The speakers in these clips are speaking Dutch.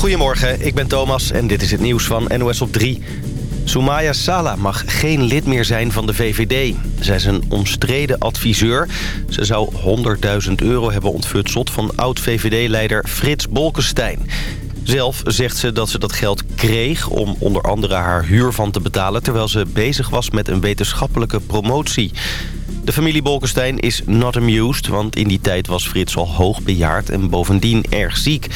Goedemorgen, ik ben Thomas en dit is het nieuws van NOS op 3. Soumaya Sala mag geen lid meer zijn van de VVD. Zij is een omstreden adviseur. Ze zou 100.000 euro hebben ontfutseld van oud-VVD-leider Frits Bolkestein. Zelf zegt ze dat ze dat geld kreeg om onder andere haar huur van te betalen... terwijl ze bezig was met een wetenschappelijke promotie. De familie Bolkestein is not amused, want in die tijd was Frits al hoogbejaard en bovendien erg ziek.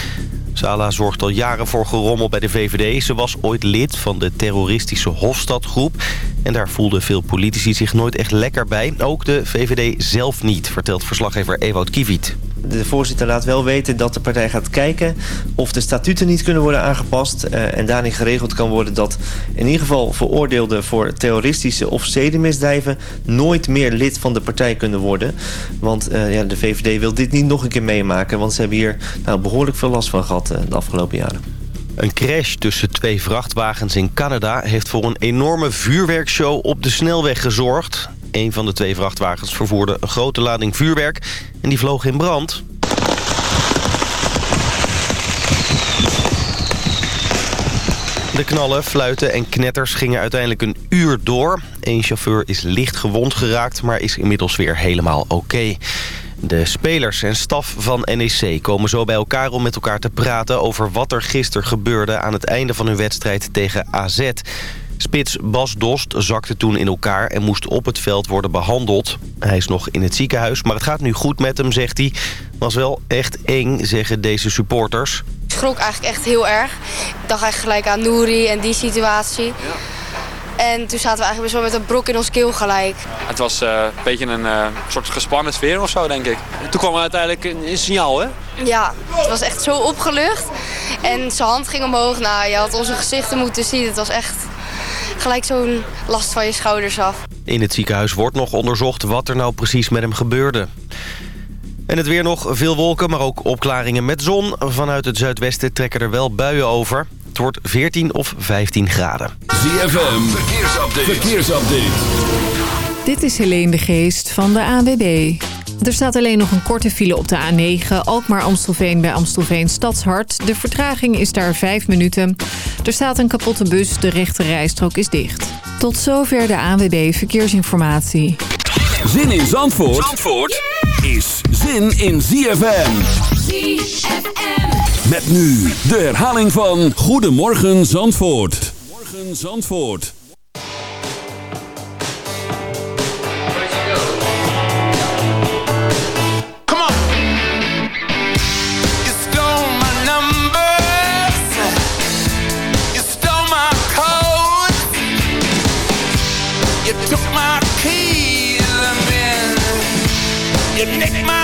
Sala zorgt al jaren voor gerommel bij de VVD. Ze was ooit lid van de terroristische Hofstadgroep. En daar voelden veel politici zich nooit echt lekker bij. Ook de VVD zelf niet, vertelt verslaggever Ewout Kiviet. De voorzitter laat wel weten dat de partij gaat kijken of de statuten niet kunnen worden aangepast. Uh, en daarin geregeld kan worden dat in ieder geval veroordeelden voor terroristische of zedenmisdrijven nooit meer lid van de partij kunnen worden. Want uh, ja, de VVD wil dit niet nog een keer meemaken, want ze hebben hier nou, behoorlijk veel last van gehad uh, de afgelopen jaren. Een crash tussen twee vrachtwagens in Canada heeft voor een enorme vuurwerkshow op de snelweg gezorgd. Een van de twee vrachtwagens vervoerde een grote lading vuurwerk en die vloog in brand. De knallen, fluiten en knetters gingen uiteindelijk een uur door. Eén chauffeur is licht gewond geraakt, maar is inmiddels weer helemaal oké. De spelers en staf van NEC komen zo bij elkaar om met elkaar te praten... over wat er gisteren gebeurde aan het einde van hun wedstrijd tegen AZ. Spits Bas Dost zakte toen in elkaar en moest op het veld worden behandeld. Hij is nog in het ziekenhuis, maar het gaat nu goed met hem, zegt hij. Was wel echt eng, zeggen deze supporters. Ik schrok eigenlijk echt heel erg. Ik dacht eigenlijk gelijk aan Nouri en die situatie. Ja. En toen zaten we eigenlijk best wel met een brok in ons keel gelijk. Het was uh, een beetje een uh, soort gespannen sfeer of zo, denk ik. Toen kwam er uiteindelijk een, een, signaal, hè? Ja, het was echt zo opgelucht. En zijn hand ging omhoog. Nou, je had onze gezichten moeten zien. Het was echt gelijk zo'n last van je schouders af. In het ziekenhuis wordt nog onderzocht wat er nou precies met hem gebeurde. En het weer nog, veel wolken, maar ook opklaringen met zon. Vanuit het zuidwesten trekken er wel buien over. Het wordt 14 of 15 graden. ZFM, verkeersupdate. verkeersupdate. Dit is Helene de Geest van de ANWB. Er staat alleen nog een korte file op de A9, Alkmaar-Amstelveen bij Amstelveen Stadshart. De vertraging is daar 5 minuten. Er staat een kapotte bus, de rechte rijstrook is dicht. Tot zover de ANWB Verkeersinformatie. Zin in Zandvoort, Zandvoort is zin in ZFM. ZFM. Met nu de herhaling van Goedemorgen Zandvoort. Morgen Zandvoort. Nick my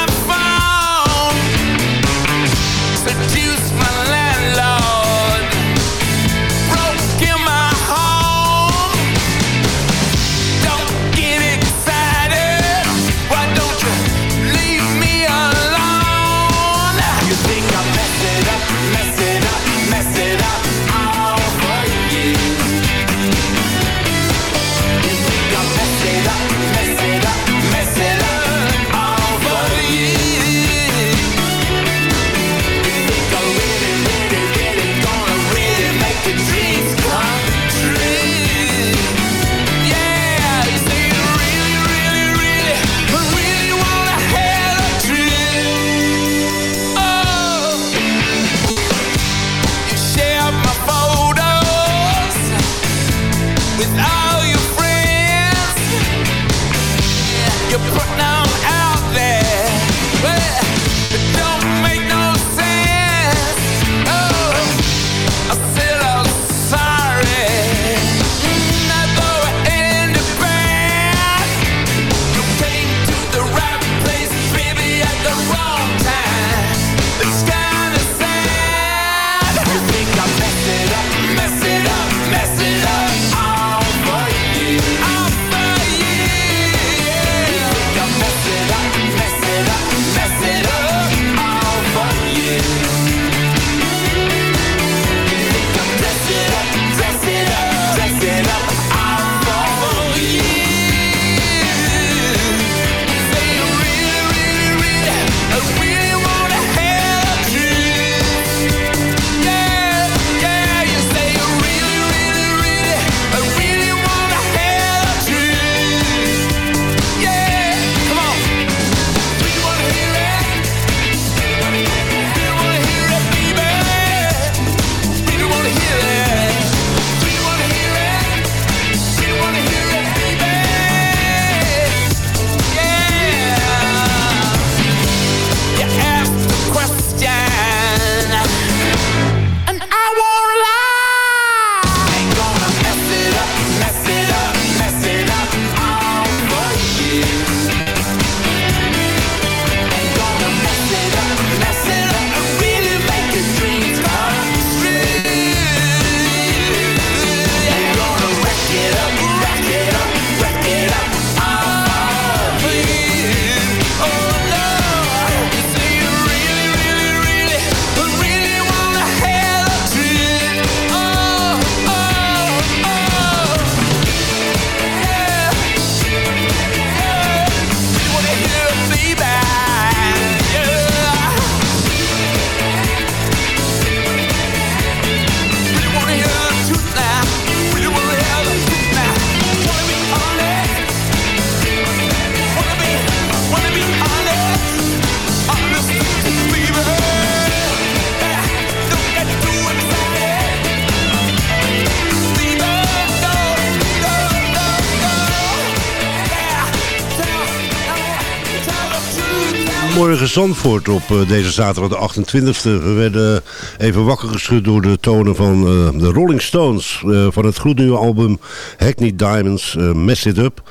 Zandvoort op eh, deze zaterdag de 28e. We werden even wakker geschud door de tonen van eh, de Rolling Stones. eh, van het gloednieuwe album Hackney Diamonds, Mess It Up.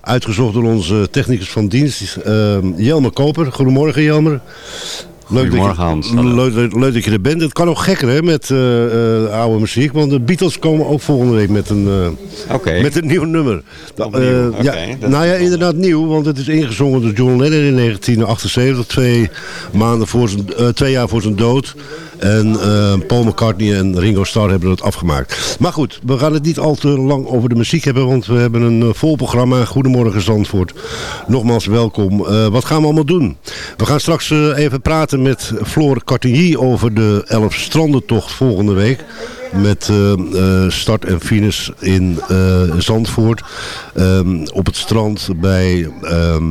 Uitgezocht door onze technicus van dienst, Jelmer Koper. Goedemorgen Jelmer. Leuk dat je. Leuk, dat je er bent. Het kan nog gekker hè, met eh, eh, oude muziek. Want de Beatles komen ook volgende week met een, eh, met een nieuw nummer. Da- Opnieuw, oké, ja, dat is nou ja, inderdaad nieuw. Want het is ingezongen door John Lennon in 1978. Twee, maanden voor zijn, twee jaar voor zijn dood. En Paul McCartney en Ringo Starr hebben het afgemaakt. Maar goed, we gaan het niet al te lang over de muziek hebben. Want we hebben een vol programma. Goedemorgen Zandvoort. Nogmaals welkom. Wat gaan we allemaal doen? We gaan straks even praten met Floor Cartigny over de Elf Strandentocht volgende week. Met eh, eh, start en finish in eh, Zandvoort. Ehm, op het strand bij ehm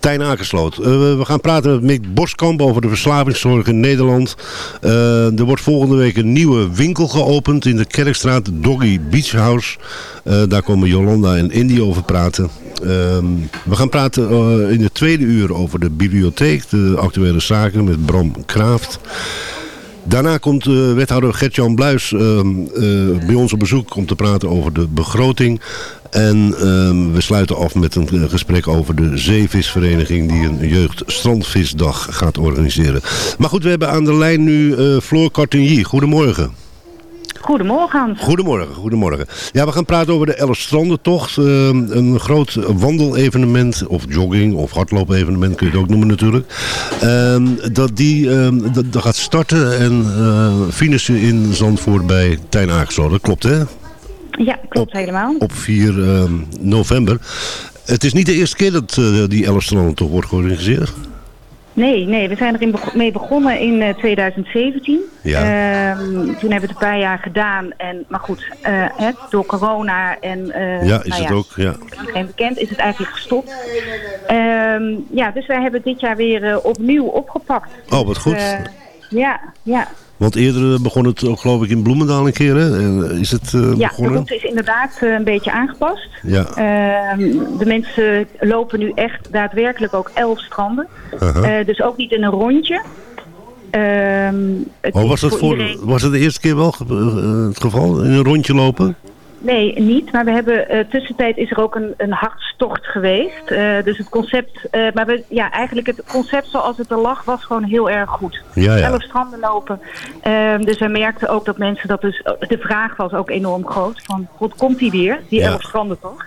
Tijn. Eh, we- gaan praten met Mick Boskamp over de verslavingszorg in Nederland. Er wordt volgende week een nieuwe winkel geopend in de Kerkstraat. Doggy Beach House. Daar komen Jolanda en Indy over praten. Ehm, we gaan praten eh, in de tweede uur over de bibliotheek. De actuele zaken met Bram Kraaft. Daarna komt eh, wethouder Gert-Jan Bluis ehm, eh, bij ons op bezoek om te praten over de begroting. En ehm, we sluiten af met een gesprek over de zeevisvereniging die een jeugdstrandvisdag gaat organiseren. Maar goed, we hebben aan de lijn nu Floor Cartigny. Goedemorgen. Goedemorgen. Goedemorgen, goedemorgen. Ja, we gaan praten over de Elf Strandentocht. Eh, een groot wandelevenement, of jogging, of hardloopevenement kun je het ook noemen natuurlijk. Ehm, dat die ehm, dat, dat gaat starten en eh finishen in Zandvoort bij Tijn. Dat klopt hè? Ja, klopt helemaal. Op 4 ehm, november. Het is niet de eerste keer dat eh, die Elf Strandentocht wordt georganiseerd. Nee, nee, we zijn erin beg- mee begonnen in eh, 2017. Ja. Ehm, toen hebben we het een paar jaar gedaan. En, maar goed, eh, door corona en... eh, ja, is nou het ook. Ja. Geen bekend, is het eigenlijk gestopt. Ehm, ja, dus wij hebben dit jaar weer eh, opnieuw opgepakt. Oh, wat goed. Eh, ja, ja. Want eerder eh, begon het ook geloof ik in Bloemendaal een keer hè? Eh, Is het eh, ja, de route is inderdaad een beetje aangepast. Ja. Ehm, de mensen lopen nu echt daadwerkelijk ook elf stranden. Dus ook niet in een rondje. Ehm, het Oh, was dat voor, iedereen- was het de eerste keer wel het geval? In een rondje lopen? Nee, niet. Maar we hebben eh, tussentijd is er ook een, een hartstocht geweest. Eh, dus het concept, eh, maar we, ja, eigenlijk het concept zoals het er lag was gewoon heel erg goed. Ja, ja. Elf stranden lopen. Ehm, dus wij merkten ook dat mensen dat dus, de vraag was ook enorm groot. Van, god, komt die weer? Die Ja. elf stranden toch?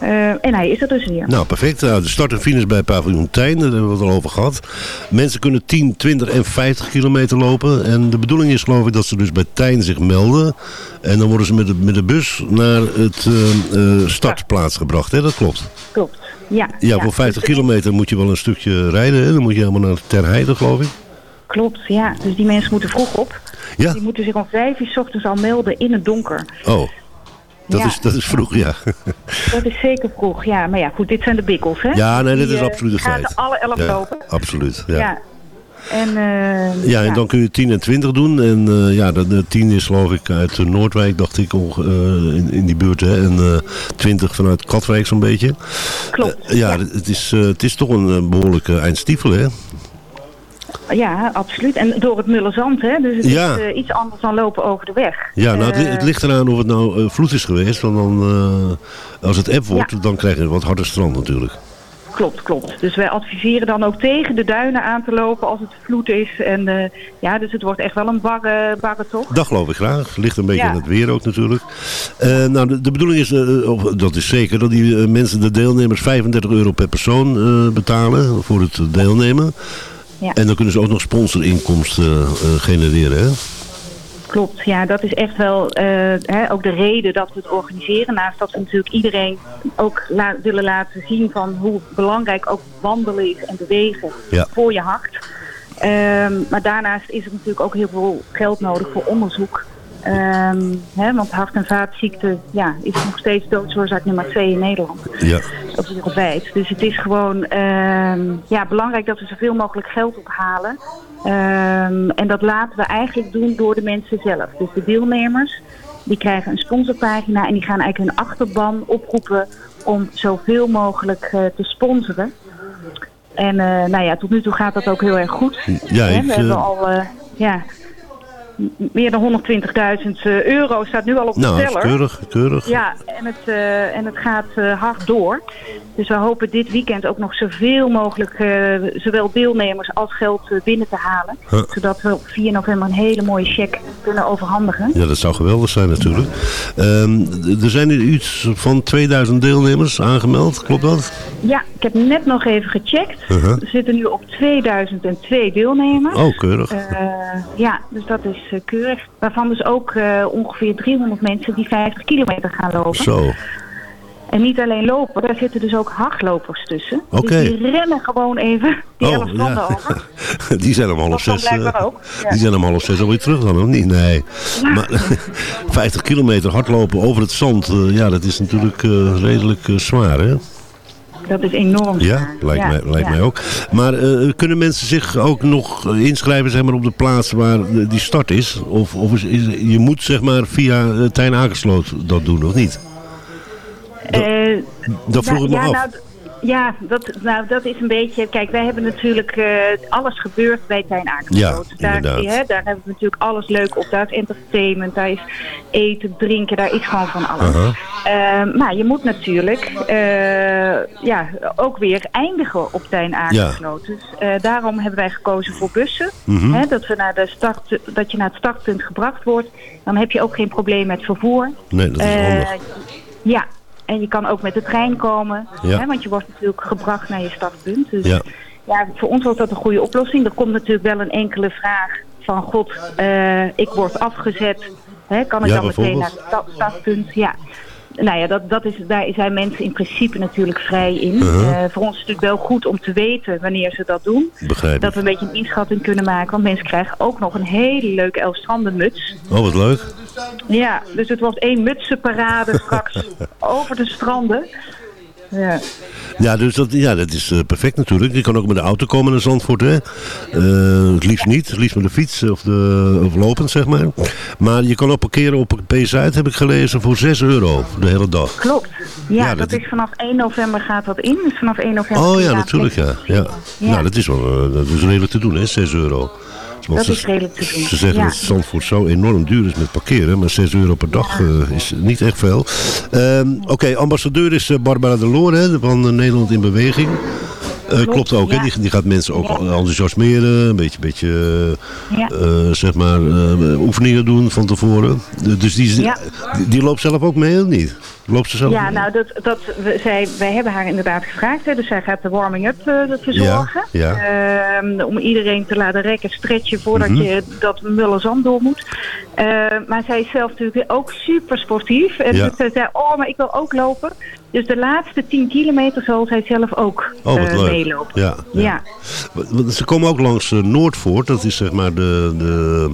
Eh, en hij is er dus weer. Nou, perfect. Nou, de start en finish bij Paviljoen Tijn, daar hebben we het al over gehad. Mensen kunnen 10, 20 en 50 kilometer lopen. En de bedoeling is geloof ik dat ze dus bij Tijn zich melden. En dan worden ze met de, met de bus naar het eh, eh, startplaats gebracht. Hè? Dat klopt. Klopt. Ja, Ja, voor 50 dus- kilometer moet je wel een stukje rijden. Hè? Dan moet je helemaal naar Ter Heide, geloof ik. Klopt, ja. Dus die mensen moeten vroeg op. Ja. Die moeten zich om vijf uur 's ochtends al melden in het donker. Oh, dat, Ja. is, dat is vroeg, ja. Dat is zeker vroeg, ja. Maar ja, goed, dit zijn de bikkels, hè? Ja, nee, dit is eh, absoluut gaan feit. alle elf ja, lopen. Absoluut, ja. Ja. En, eh, Ja, en dan kun je 10 en 20 doen. En eh, ja, de, de 10 is geloof ik uit eh, Noordwijk, dacht ik, eh, in, in die buurt. Hè. En eh 20 vanuit Katwijk zo'n beetje. Klopt. Eh, ja, Het, is, eh, het is toch een eh, behoorlijke eindstiefel, hè? Ja, absoluut. En door het mulle zand, hè? Dus het Ja. is eh, iets anders dan lopen over de weg. Ja, nou, het, Eh, het ligt eraan of het nou eh, vloed is geweest. Want dan, als het app wordt, dan krijg je een wat harder strand natuurlijk. Klopt, klopt. Dus wij adviseren dan ook tegen de duinen aan te lopen als het vloed is. En ja, dus het wordt echt wel een barre, barre tocht. Dat geloof ik graag. Ligt een beetje Ja. aan het weer ook natuurlijk. Nou, de, de bedoeling is, of, dat is zeker, dat die mensen, de deelnemers, 35 euro per persoon betalen voor het deelnemen. Ja. En dan kunnen ze ook nog sponsorinkomsten eh, eh, genereren. Hè? Klopt, ja, dat is echt wel eh, hè, ook de reden dat we het organiseren. Naast dat we natuurlijk iedereen ook la- willen laten zien van hoe belangrijk ook wandelen is en bewegen Ja. voor je hart. Ehm, maar daarnaast is er natuurlijk ook heel veel geld nodig voor onderzoek. Ehm, hè, want hart- en vaatziekten ja, is nog steeds doodsoorzaak nummer twee in Nederland. Ja. Wereldwijd. Dus het is gewoon ehm, ja, belangrijk dat we zoveel mogelijk geld ophalen. Ehm, en dat laten we eigenlijk doen door de mensen zelf. Dus de deelnemers, die krijgen een sponsorpagina en die gaan eigenlijk hun achterban oproepen om zoveel mogelijk eh, te sponsoren. En eh, nou ja, tot nu toe gaat dat ook heel erg goed. Ja, ik, we hebben al eh, ja, m- meer dan 120.000 euro staat nu al op de Nou, teller. keurig, keurig. Ja, en het, eh, en het gaat eh, hard door. Dus we hopen dit weekend ook nog zoveel mogelijk eh, zowel deelnemers als geld eh, binnen te halen. Huh. Zodat we op 4 november een hele mooie cheque kunnen overhandigen. Ja, dat zou geweldig zijn natuurlijk. Ehm, er zijn er iets van 2000 deelnemers aangemeld, klopt dat? Ja, ik heb net nog even gecheckt. Uh-huh. We zitten nu op 2002 deelnemers. Oh, keurig. Eh, ja, dus dat is keurig. Waarvan dus ook eh, ongeveer 300 mensen die 50 kilometer gaan lopen. Zo. En niet alleen lopen, daar zitten dus ook hardlopers tussen. Dus die rennen gewoon even die Oh, 11 standen ja. over. Die zijn om half zes. eh, blijkbaar ook, ja. Die zijn om half zes alweer terug dan, of niet? Nee. Maar 50 kilometer hardlopen over het zand, eh, ja, dat is natuurlijk redelijk zwaar, hè? Dat is enorm Ja, lijkt, Ja, mij, lijkt ja. mij ook. Maar eh, kunnen mensen zich ook nog inschrijven zeg maar, op de plaats waar die start is? Of, of is, is- je moet zeg maar via uh, Tijn Akersloot dat doen, of niet? Eh, Dat vroeg ik me ja, af. Nou, ja, dat, nou, dat is een beetje... Kijk, wij hebben natuurlijk... eh, alles gebeurt bij Tijn Akersloot. Ja, daar, inderdaad. hè, daar hebben we natuurlijk alles leuk op. Daar is entertainment, daar is eten, drinken, daar is gewoon van alles. Aha. Eh, maar je moet natuurlijk eh, ja, ook weer eindigen op Tijn Akersloot. Dus eh, daarom hebben wij gekozen voor bussen. Mhm. Hè, dat, we naar de start, dat je naar het startpunt gebracht wordt. Dan heb je ook geen probleem met vervoer. Nee, dat is handig. ja, en je kan ook met de trein komen. Ja. Hè, want je wordt natuurlijk gebracht naar je startpunt. Dus Ja. ja, voor ons was dat een goede oplossing. Er komt natuurlijk wel een enkele vraag van... God, eh, ik word afgezet. Hè, kan ik Ja, dan meteen naar het sta- startpunt? Ja. Nou ja, dat, dat is, daar zijn mensen in principe natuurlijk vrij in. Uh-huh. Eh, voor ons is het natuurlijk wel goed om te weten wanneer ze dat doen. Begrijp Dat we een beetje een inschatting kunnen maken. Want mensen krijgen ook nog een hele leuke Elfstrandenmuts. Oh, wat leuk. Ja, dus het wordt één mutsenparade straks over de stranden. Ja. Ja, dus dat, ja, dat is eh, perfect natuurlijk. Je kan ook met de auto komen naar Zandvoort, hè. Eh, het liefst niet. Het liefst met de fiets of, de, of lopend, zeg maar. Maar je kan ook parkeren op P-Zuid, heb ik gelezen, voor 6 euro de hele dag. Klopt. Ja, Ja, dat, dat- is vanaf 1 november gaat dat in. Dus vanaf 1 november. Oh ja, natuurlijk, ja. ja. Ja. Nou, dat is wel eh, dat is redelijk te doen, hè, 6 euro. Want Dat ze- is redelijk te doen. Ze zeggen Ja. dat Zandvoort zo enorm duur is met parkeren, maar 6 euro per dag eh, is niet echt veel. Ehm, Oké, ambassadeur is eh, Barbara de Loor hè, van eh, Nederland in Beweging. Eh, klopt, ook, hè? ja. Die, die gaat mensen ook enthousiasmeren, een beetje, beetje eh, zeg maar, eh, oefeningen doen van tevoren. Dus die, die, die loopt zelf ook mee of niet? Loopt ze zelf Ja, mee? nou, dat, dat, we, zij, wij hebben haar inderdaad gevraagd. Hè, dus zij gaat de warming-up verzorgen. Ehm, om iedereen te laten rekken, stretchen voordat Mhm. je dat mulle zand door moet. Maar zij is zelf natuurlijk ook super sportief. En dus zij zei, oh, maar ik wil ook lopen. Dus de laatste 10 kilometer zal zij zelf ook Oh, eh, leuk. meelopen. Ja, ja. Ja. Ze komen ook langs eh, Noordvoort. Dat is zeg maar de, de,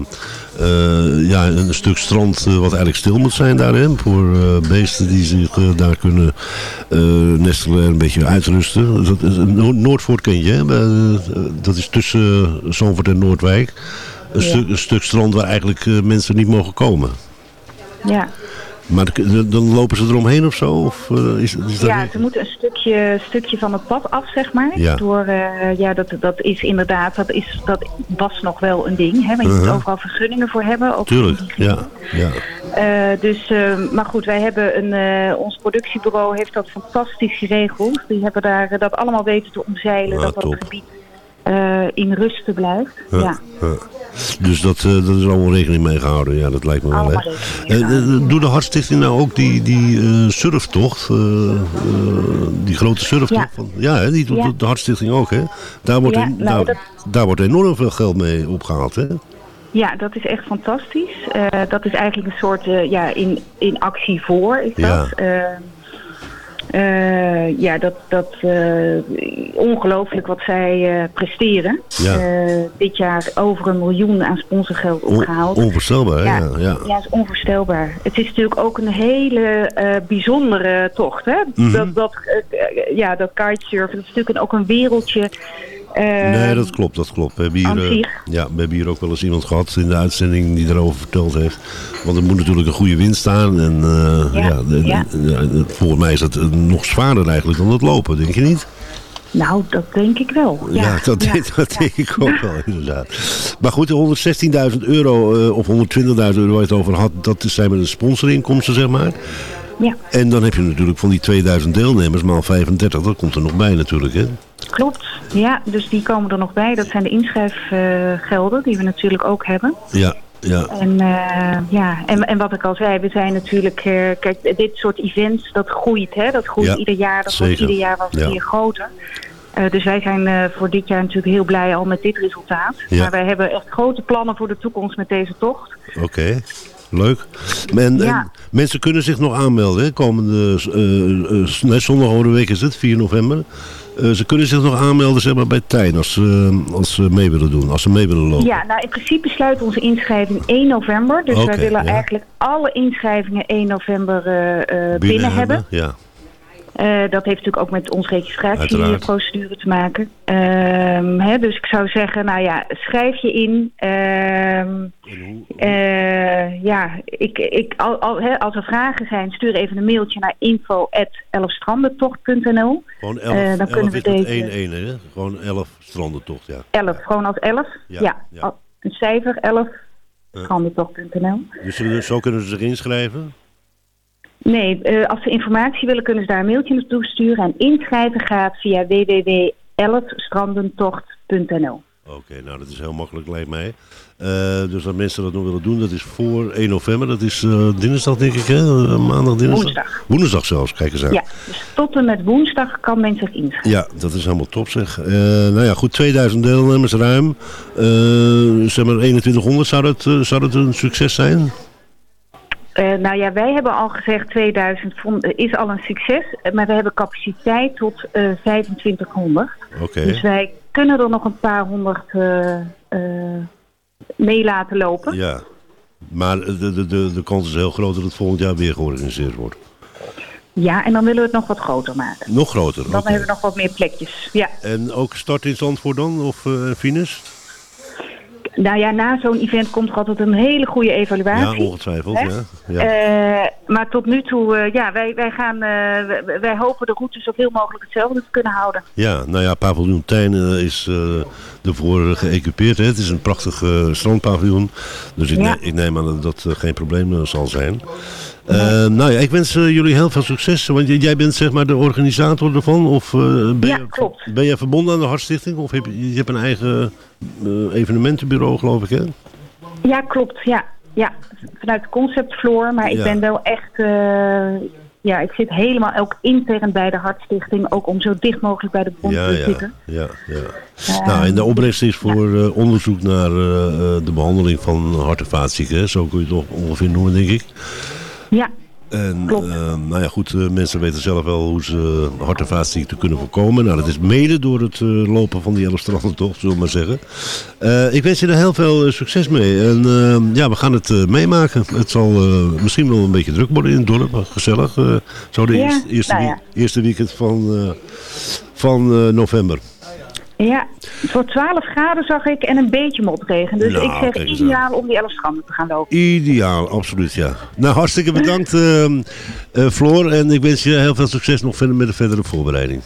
eh, ja, een stuk strand wat eigenlijk stil moet zijn daarin. Voor beesten die zich daar kunnen nestelen en een beetje uitrusten. Dat is, No- Noordvoort ken je, hè? Dat is tussen uh, Zandvoort en Noordwijk. Een, Ja. stuk, een stuk strand waar eigenlijk mensen niet mogen komen. ja. Maar dan lopen ze eromheen of zo? Of, eh, is, is dat Ja, niet- ze moeten een stukje, stukje van het pad af, zeg maar. Ja. Door, eh, ja, dat, dat is inderdaad, dat, is, dat was nog wel een ding. Hè, want je moet Uh-huh. overal vergunningen voor hebben. Ook Tuurlijk, ja. ja. Eh, dus, maar goed, wij hebben een, ons productiebureau heeft dat fantastisch geregeld. Die hebben daar dat allemaal weten te omzeilen, Ah, dat dat gebied eh, in rusten blijft. Ja, Ja, ja. Dus dat, eh, dat is allemaal rekening mee gehouden. Ja, dat lijkt me wel. Eh, mee gehouden. Doe de Hartstichting nou ook die, die surftocht? die grote surftocht? Ja. Van, ja, hè, die doet Ja. de Hartstichting ook. Hè? Daar, wordt Ja, en- nou, daar, dat- daar wordt enorm veel geld mee opgehaald. Hè? Ja, dat is echt fantastisch. Dat is eigenlijk een soort ja, in, in actie voor is Ja. dat. Eh, ja, dat, dat eh, ongelooflijk wat zij eh, presteren. Ja. Dit jaar over een miljoen aan sponsorgeld On- opgehaald. onvoorstelbaar. hè? Ja. Ja. Is onvoorstelbaar. Het is natuurlijk ook een hele bijzondere tocht. Hè? Mhm. Dat, dat, ja, dat kitesurfen, dat is natuurlijk ook een wereldje. Eh, Nee, dat klopt, dat klopt. We hebben, hier, eh, ja, we hebben hier ook wel eens iemand gehad in de uitzending die daarover verteld heeft. Want er moet natuurlijk een goede wind staan. En eh, Ja, ja, volgens mij is dat nog zwaarder eigenlijk dan het lopen, denk je niet? Nou, dat denk ik wel. Ja, Ja, dat, ja, denk- dat ja. denk ik ook wel, inderdaad. Maar goed, de 116.000 euro of 120.000 euro waar je het over had, dat zijn met de sponsorinkomsten, zeg maar. Ja. En dan heb je natuurlijk van die 2000 deelnemers, maal 35, dat komt er nog bij natuurlijk, hè? Klopt, ja, dus die komen er nog bij. Dat zijn de inschrijfgelden die we natuurlijk ook hebben. Ja, ja. En, eh, ja, en, en wat ik al zei, we zijn natuurlijk... eh, kijk, dit soort events, dat groeit, hè? Dat groeit Ja, ieder jaar, dat wordt ieder jaar wel Ja. weer groter. Eh, dus wij zijn voor dit jaar natuurlijk heel blij al met dit resultaat. Ja. Maar wij hebben echt grote plannen voor de toekomst met deze tocht. Oké, leuk. En, Ja. en mensen kunnen zich nog aanmelden, hè? Komende eh, eh, nee, zondag over de week is het, 4 november. Eh, ze kunnen zich nog aanmelden zeg maar, bij Tijn als, ze als ze mee willen doen, als ze mee willen lopen. Ja, nou in principe sluit onze inschrijving 1 november. Dus wij willen ja. eigenlijk alle inschrijvingen 1 november eh, eh, binnen, hebben. Ja, dat heeft natuurlijk ook met onze Uiteraard. registratieprocedure te maken. Ehm, hè, dus ik zou zeggen, nou ja, schrijf je in. Ehm, eh, ja, ik, ik, al, al, hè, als er vragen zijn, stuur even een mailtje naar info.elfstrandentocht.nl. gewoon 11, Eh, dan 11 kunnen we deze- 1 1 hè? Gewoon 11 strandentocht, ja. 11, gewoon als 11. Ja, Ja, ja. al- een cijfer 11, strandentocht.nl. Dus zo kunnen ze zich inschrijven? Nee, eh, als ze informatie willen, kunnen ze daar een mailtje naartoe sturen. En inschrijven gaat via www.elfstrandentocht.nl. Oké, nou dat is heel makkelijk lijkt mij. Eh, dus dat mensen dat nog willen doen, dat is voor 1 november. Dat is eh, dinsdag denk ik, hè? Maandag, dinsdag? Woensdag. Woensdag zelfs, kijk eens aan. Ja, dus tot en met woensdag kan men zich inschrijven. Ja, dat is helemaal top zeg. Nou ja, goed, 2000 deelnemers ruim. Zeg maar 2100, zou dat, zou dat een succes zijn? Eh, nou ja, wij hebben al gezegd 2000 vond- is al een succes. eh, Maar we hebben capaciteit tot eh 2500. Oké. Dus wij kunnen er nog een paar honderd eh, eh, mee laten lopen. Ja. Maar de, de, de, de kans is heel groot dat het volgend jaar weer georganiseerd wordt. Ja, en dan willen we het nog wat groter maken. Nog groter. Dan hebben we nog wat meer plekjes. Ja. En ook start in Zandvoort dan? Of uh, Venus? Nou ja, na zo'n event komt er altijd een hele goede evaluatie. Ja, ongetwijfeld. Hè? Ja. ja. Eh, maar tot nu toe, eh, ja, wij, wij, gaan, eh, wij, hopen de route zoveel mogelijk hetzelfde te kunnen houden. Ja, nou ja, paviljoen Tijn is ervoor geëquipeerd. Hè. Het is een prachtig strandpaviljoen. Dus ik, Ja. ne ik neem aan dat dat geen probleem zal zijn. Uh, nou ja, ik wens uh, jullie heel veel succes. Want jij bent zeg maar de organisator ervan? Of uh, ben, Ja, je, klopt. ben je verbonden aan de Hartstichting? Of heb je, je hebt een eigen evenementenbureau geloof ik hè? Ja, klopt. Ja, ja. vanuit de conceptfloor. Maar ik Ja. ben wel echt... eh, ja, ik zit helemaal ook intern bij de Hartstichting. Ook om zo dicht mogelijk bij de bron Ja, te ja, zitten. ja, ja. Eh, nou, en de opbrengst is voor onderzoek naar de behandeling van hart- en vaatzieken. hè? Zo kun je het ongeveer noemen, denk ik. Ja, En uh, nou ja, goed, uh, mensen weten zelf wel hoe ze hart- en vaatziekten kunnen voorkomen. Nou, dat is mede door het uh, lopen van die hele toch, zullen we maar zeggen. Ik wens je er heel veel succes mee. En ja, we gaan het meemaken. Het zal misschien wel een beetje druk worden in het dorp, maar gezellig. Zo de Ja, eerste, eerste, nou ja. eerste weekend van, van november. Ja. Wordt 12 graden zag ik en een beetje motregen. Dus Nou, ik zeg ideaal om die 11 stranden te gaan lopen. Ideaal, absoluut, ja. Nou, hartstikke bedankt, uh, uh, Floor. En ik wens je heel veel succes nog verder met de verdere voorbereiding.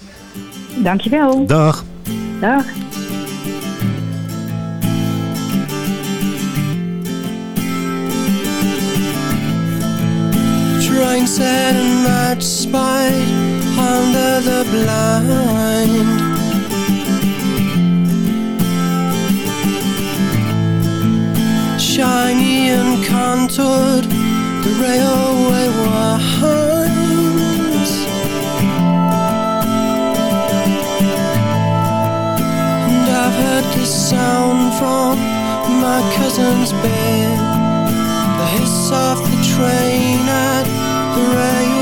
Dankjewel. Dag. Dag. Under the blind. Contoured, the railway winds. And I've heard this sound from my cousin's bed. The hiss of the train at the railway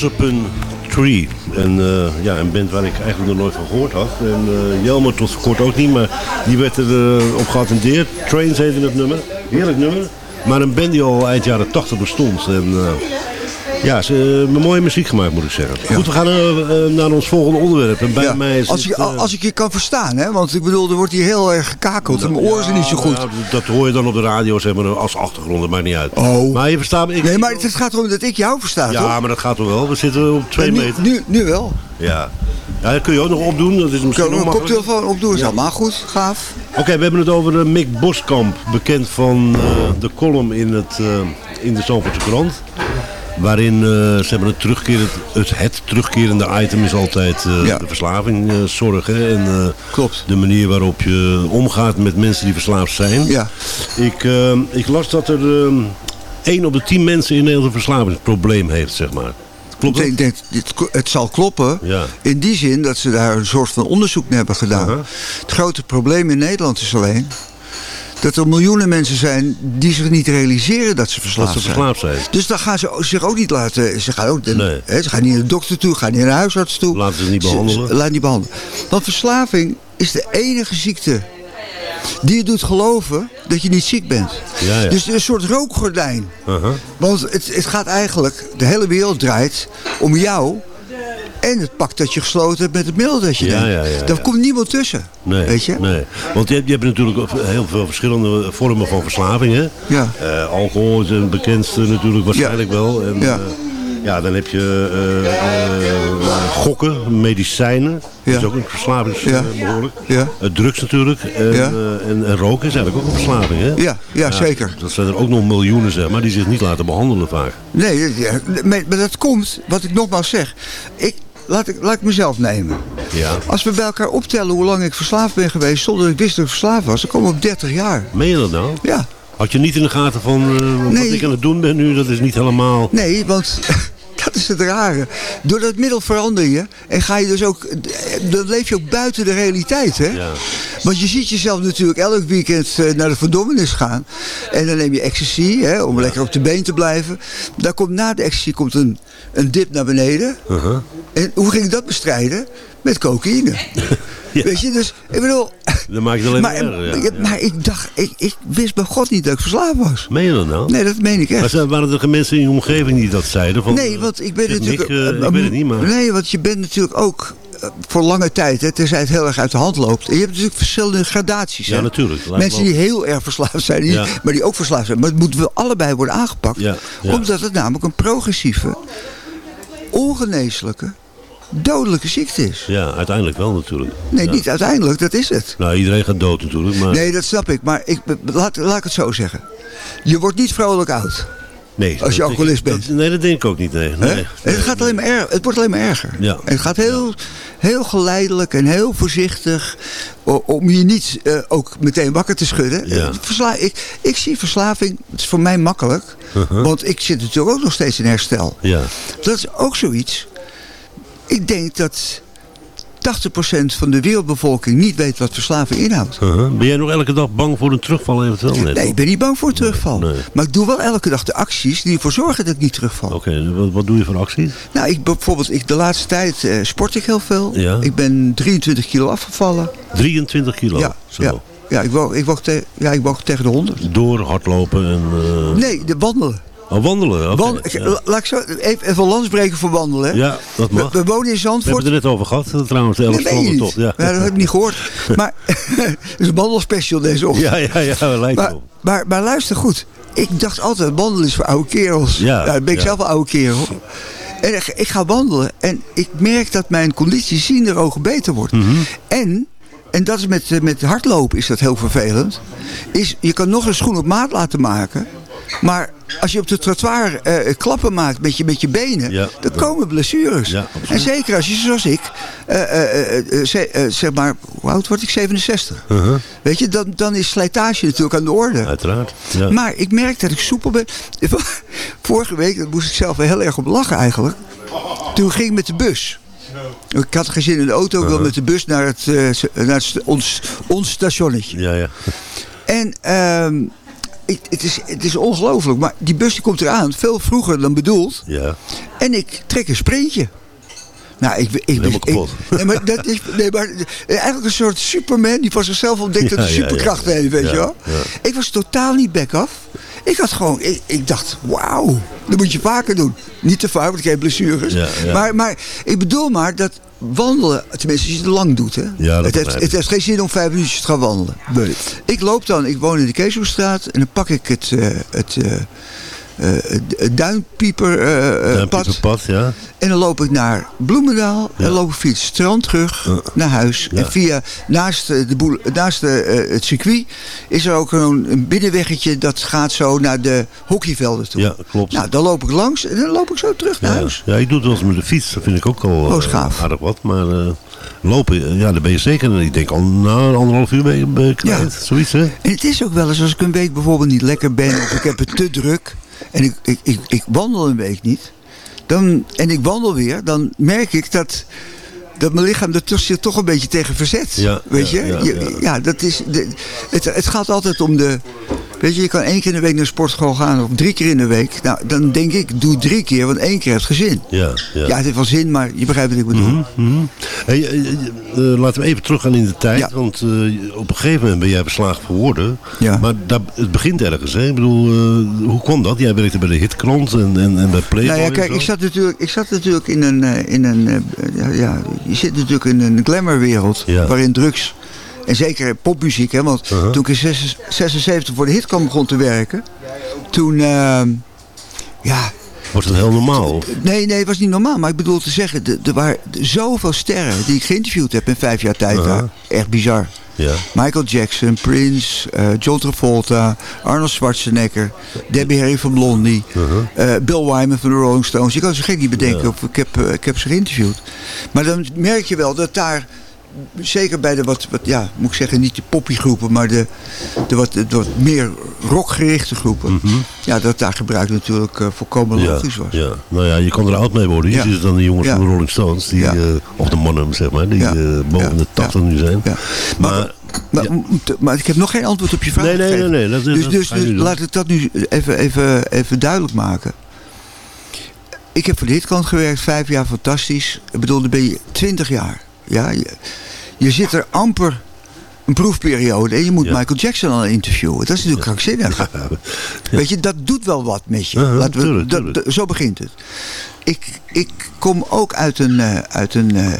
Porcupine Tree. En, eh, ja, een band waar ik eigenlijk nog nooit van gehoord had. En uh, Jelmer tot kort ook niet, maar die werd er eh, op geattendeerd. Trains heette het nummer. Heerlijk nummer. Maar een band die al eind jaren 80 bestond. En, ja, ze hebben mooie muziek gemaakt moet ik zeggen. Goed, we gaan naar ons volgende onderwerp. En bij Ja, mij is als, het, ik, als ik je kan verstaan, hè? want ik bedoel, er wordt hier heel erg gekakeld mijn oren zijn niet zo goed. Ja, dat hoor je dan op de radio zeg maar, als achtergrond, dat maakt niet uit. Oh. Maar je verstaat. Ik, Nee, maar het gaat erom dat ik jou versta, toch? ja, maar dat gaat toch wel. We zitten op twee nu, meter. Nu, nu wel. Ja. ja, dat kun je ook nog opdoen. Dat is misschien nog een koptelefoon opdoen? Is dat maar goed, gaaf. Oké, we hebben het over eh, Mick Boskamp, bekend van eh, de column in, het, eh, in de Zandvoortse krant. Waarin eh, ze hebben het, terugkerend, het, het terugkerende item is altijd eh, Ja. de verslaving eh, zorgen. En Klopt. de manier waarop je omgaat met mensen die verslaafd zijn. Ja. Ik, ik las dat er één op de tien mensen in Nederland een verslavingsprobleem heeft, zeg maar. Klopt? Ik denk, het, het zal kloppen. Ja. In die zin dat ze daar een soort van onderzoek naar hebben gedaan. Het grote probleem in Nederland is alleen... dat er miljoenen mensen zijn die zich niet realiseren dat ze verslaafd Dat ze zijn. verslaafd zijn. Dus dan gaan ze zich ook niet laten... Ze gaan, ook, Nee. hè, ze gaan niet naar de dokter toe, gaan niet naar de huisarts toe. Laten ze niet behandelen. ze- laat niet behandelen. Want verslaving is de enige ziekte die je doet geloven dat je niet ziek bent. Ja, ja. Dus een soort rookgordijn. Aha. Want het, het gaat eigenlijk, de hele wereld draait om jou en het pak dat je gesloten hebt met het middel dat je Ja, neemt. ja, ja, Daar komt niemand tussen. Nee, Weet je? nee. Want je hebt, je hebt natuurlijk heel veel verschillende vormen van verslaving. Hè? Ja. Eh, alcohol is een bekendste natuurlijk waarschijnlijk wel. En, Ja. eh, ja, dan heb je eh, gokken, medicijnen. Dat Ja. is ook een verslaving Ja. eh, behoorlijk. Ja. Eh, drugs natuurlijk. En, Ja. en, en roken is eigenlijk ook een verslaving. Hè? Ja, ja, zeker. Dat zijn er ook nog miljoenen zeg maar, die zich niet laten behandelen vaak. Nee, ja, maar maar dat komt, wat ik nogmaals zeg. Ik, laat, ik, laat ik mezelf nemen. Ja. Als we bij elkaar optellen hoe lang ik verslaafd ben geweest zonder dat ik wist dat ik verslaafd was, dan komen we op 30 jaar. Meen je dat nou? Ja. Had je niet in de gaten van eh, wat ik aan het doen ben nu? Dat is niet helemaal... Nee, want dat is het rare. Door dat middel verander je. En ga je dus ook. Dan leef je ook buiten de realiteit, hè? Ja. Want je ziet jezelf natuurlijk elk weekend eh, naar de verdommenis gaan. En dan neem je ecstasy, hè, om lekker op de been te blijven. Daar komt na de ecstasy komt een, een dip naar beneden. Uh-huh. En hoe ging ik dat bestrijden? Met cocaïne. Ja. Weet je, dus ik bedoel. Dan maak je het alleen Maar, maar erger. Ja. maar ik dacht, ik, ik wist bij God niet dat ik verslaafd was. Meen je dat nou? Nee, dat meen ik echt. Maar waren er geen mensen in je omgeving die dat zeiden? Van, Nee, want ik ben natuurlijk... Eh, ik weet het niet, maar... Nee, want je bent natuurlijk ook voor lange tijd, hè, tenzij het heel erg uit de hand loopt. En je hebt natuurlijk verschillende gradaties. Ja, hè. natuurlijk. Mensen me die heel erg verslaafd zijn, die, Ja. maar die ook verslaafd zijn. Maar het moet wel allebei worden aangepakt. Ja. Omdat het namelijk een progressieve, ongeneeslijke, dodelijke ziekte is. Ja, uiteindelijk wel natuurlijk. Nee, Ja. niet uiteindelijk, dat is het. Nou, iedereen gaat dood natuurlijk, maar... Nee, dat snap ik. Maar ik, laat, laat ik het zo zeggen. Je wordt niet vrolijk oud. Nee, als je alcoholist dat- bent. nee, dat denk ik ook niet, nee. Het, gaat alleen maar erger, het wordt alleen maar erger. Ja. En het gaat heel, heel geleidelijk en heel voorzichtig. Om je niet eh, ook meteen wakker te schudden. Ja. Versla ik, ik zie verslaving, het is voor mij makkelijk. Uh-huh. Want ik zit natuurlijk ook nog steeds in herstel. Ja, Dat is ook zoiets. ik denk dat 80% van de wereldbevolking niet weet wat verslaving inhoudt. Uh-huh. Ben jij nog elke dag bang voor een terugval eventueel? Nee, Nee, ik ben niet bang voor een terugval. Nee. Maar ik doe wel elke dag de acties die ervoor zorgen dat ik niet terugval. Oké, wat, wat doe je voor acties? Nou, ik bijvoorbeeld, ik, de laatste tijd eh, sport ik heel veel. Ja. Ik ben 23 kilo afgevallen. 23 kilo? Ja, Zo. ja. Ja, ik woog, ik, woog te- ja, ik woog tegen de 100. Door hardlopen en... eh, Nee, de wandelen. Wandelen, ja. la- Laat ik zo even, even lans breken voor wandelen. Ja, dat We, mag. we wonen in We Zandvoort. hebben het er net over gehad, eh, trouwens, de Nee, toch? Ja. Ja, dat heb ik niet gehoord. Maar het is een wandelspecial deze ochtend. ja, ja, ja, lijkt Maar, wel. maar, maar luister goed. Ik dacht altijd, wandelen is voor oude kerels. Ja, dan ben ik zelf een oude kerel. En ik, ik ga wandelen en ik merk dat mijn conditie zien de ogen beter wordt. Mhm. En, en dat is met, eh, met hardlopen is dat heel vervelend. Is, je kan nog een schoen op maat laten maken. Maar als je op de trottoir eh, klappen maakt met je, met je benen, Ja. dan komen blessures. Ja, en zeker als je zoals ik, eh, eh, ze- zeg maar, hoe oud word ik? 67. Uh-huh. Weet je, dan, dan is slijtage natuurlijk aan de orde. Uiteraard. Ja. Maar ik merk dat ik soepel ben. Vorige week, daar moest ik zelf wel heel erg op lachen eigenlijk. Toen ging ik met de bus. Ik had geen zin in de auto, ik Uh-huh. wil met de bus naar, het, naar het ons, ons stationnetje. ja, ja. En ehm, ik- het is, het is ongelooflijk, maar die bus die komt eraan, veel vroeger dan bedoeld. ja. En ik trek een sprintje. Nou, ik, ik, Helemaal ik- kapot. nee, maar dat is nee, maar eigenlijk een soort Superman die van zichzelf ontdekt dat Ja, hij superkrachten ja. heeft, weet je wel. Ik was totaal niet back af. Ik had gewoon, ik, ik dacht, wauw, dat moet je vaker doen. Niet te vaak, want ik heb blessures. Ja, ja. Maar, maar ik bedoel maar dat wandelen, tenminste als je het lang doet, hè. het, heeft, het heeft geen zin om vijf minuutjes te gaan wandelen. Ik loop dan, ik woon in de Keeshoestraat en dan pak ik het, eh, het, eh, eh, het duinpieper eh, eh, Duimpje pad. per pad, ja. En dan loop ik naar Bloemendaal. En Ja. dan loop ik via het strand terug naar huis. Ja. En via, naast, de boel, naast de, het circuit is er ook een, een binnenweggetje. Dat gaat zo naar de hockeyvelden toe. Ja, klopt. Nou, dan loop ik langs en dan loop ik zo terug naar Ja, huis. ja, ik doe het wel eens met de fiets. Dat vind ik ook al Oh, gaaf. aardig wat. Maar lopen, ja, daar ben je zeker. Ik denk al na een anderhalf uur ben je, ben je kwijt. Zoiets, hè? En het is ook wel eens als ik een week bijvoorbeeld niet lekker ben. Of ik heb het te druk. En ik, ik, ik, ik wandel een week niet. Dan, en ik wandel weer. Dan merk ik dat... Dat mijn lichaam er toch, zich toch een beetje tegen verzet. Ja, weet ja, je? ja, Je- ja. ja, dat is. De, het, het gaat altijd om de. Weet je, je kan één keer in de week naar de sportschool gaan of drie keer in de week. Nou, dan denk ik, doe drie keer, want één keer heeft gezin. Ja, ja. Ja, het heeft wel zin, maar je begrijpt wat ik bedoel. Mhm. Hey, eh, eh, eh, laten we even teruggaan in de tijd. Ja. Want eh, op een gegeven moment ben jij verslagen geworden. Ja. Maar dat, het begint ergens. Hè? Ik bedoel, hoe kwam dat? Jij werkte bij de Hitkrant en, en, en bij Playboy. Nou ja, kijk, ik zat natuurlijk, ik zat natuurlijk in een, in een ja, ja, je zit natuurlijk in een glamourwereld Ja. waarin drugs en zeker popmuziek, hè, want Uh-huh. toen ik in 76 voor de hitkamp begon te werken, toen, ehm, ja, Was dat heel normaal? Nee, nee, het was niet normaal, maar ik bedoel te zeggen, er waren zoveel sterren die ik geïnterviewd heb in vijf jaar tijd daar, echt bizar. Ja. Michael Jackson, Prince, eh, John Travolta, Arnold Schwarzenegger, Debbie Harry van Blondie, Uh-huh. eh, Bill Wyman van de Rolling Stones. Je kan ze gek niet bedenken, of ik heb, eh, ik heb ze geïnterviewd. Maar dan merk je wel dat daar, zeker bij de wat, wat ja, moet ik zeggen, niet de poppygroepen, maar de, de, wat, de wat meer rockgerichte groepen. Ja, dat daar gebruik natuurlijk eh, volkomen Mhm. Ja, logisch was. ja, nou ja, je kan er oud mee worden. Hier Ja. dan de jongens Ja. van de Rolling Stones, die, eh, of de mannen zeg maar, die eh, boven de 80 nu zijn. Ja. Maar, Maar, maar, maar ik heb nog geen antwoord op je vraag nee, nee, nee, nee, dat, Dus, dat dus, je dus laat ik dat nu even, even, even duidelijk maken. Ik heb voor de hitkant gewerkt, vijf jaar fantastisch. Ik bedoel, dan ben je twintig jaar. Ja, je, je zit er amper een proefperiode en je moet Ja. Michael Jackson al interviewen. Dat is natuurlijk krankzinnig. Weet je, dat doet wel wat met je. Laten we, tuurlijk, dat- tuurlijk. dat- zo begint het. Ik, ik kom ook uit een, eh, uit een eh,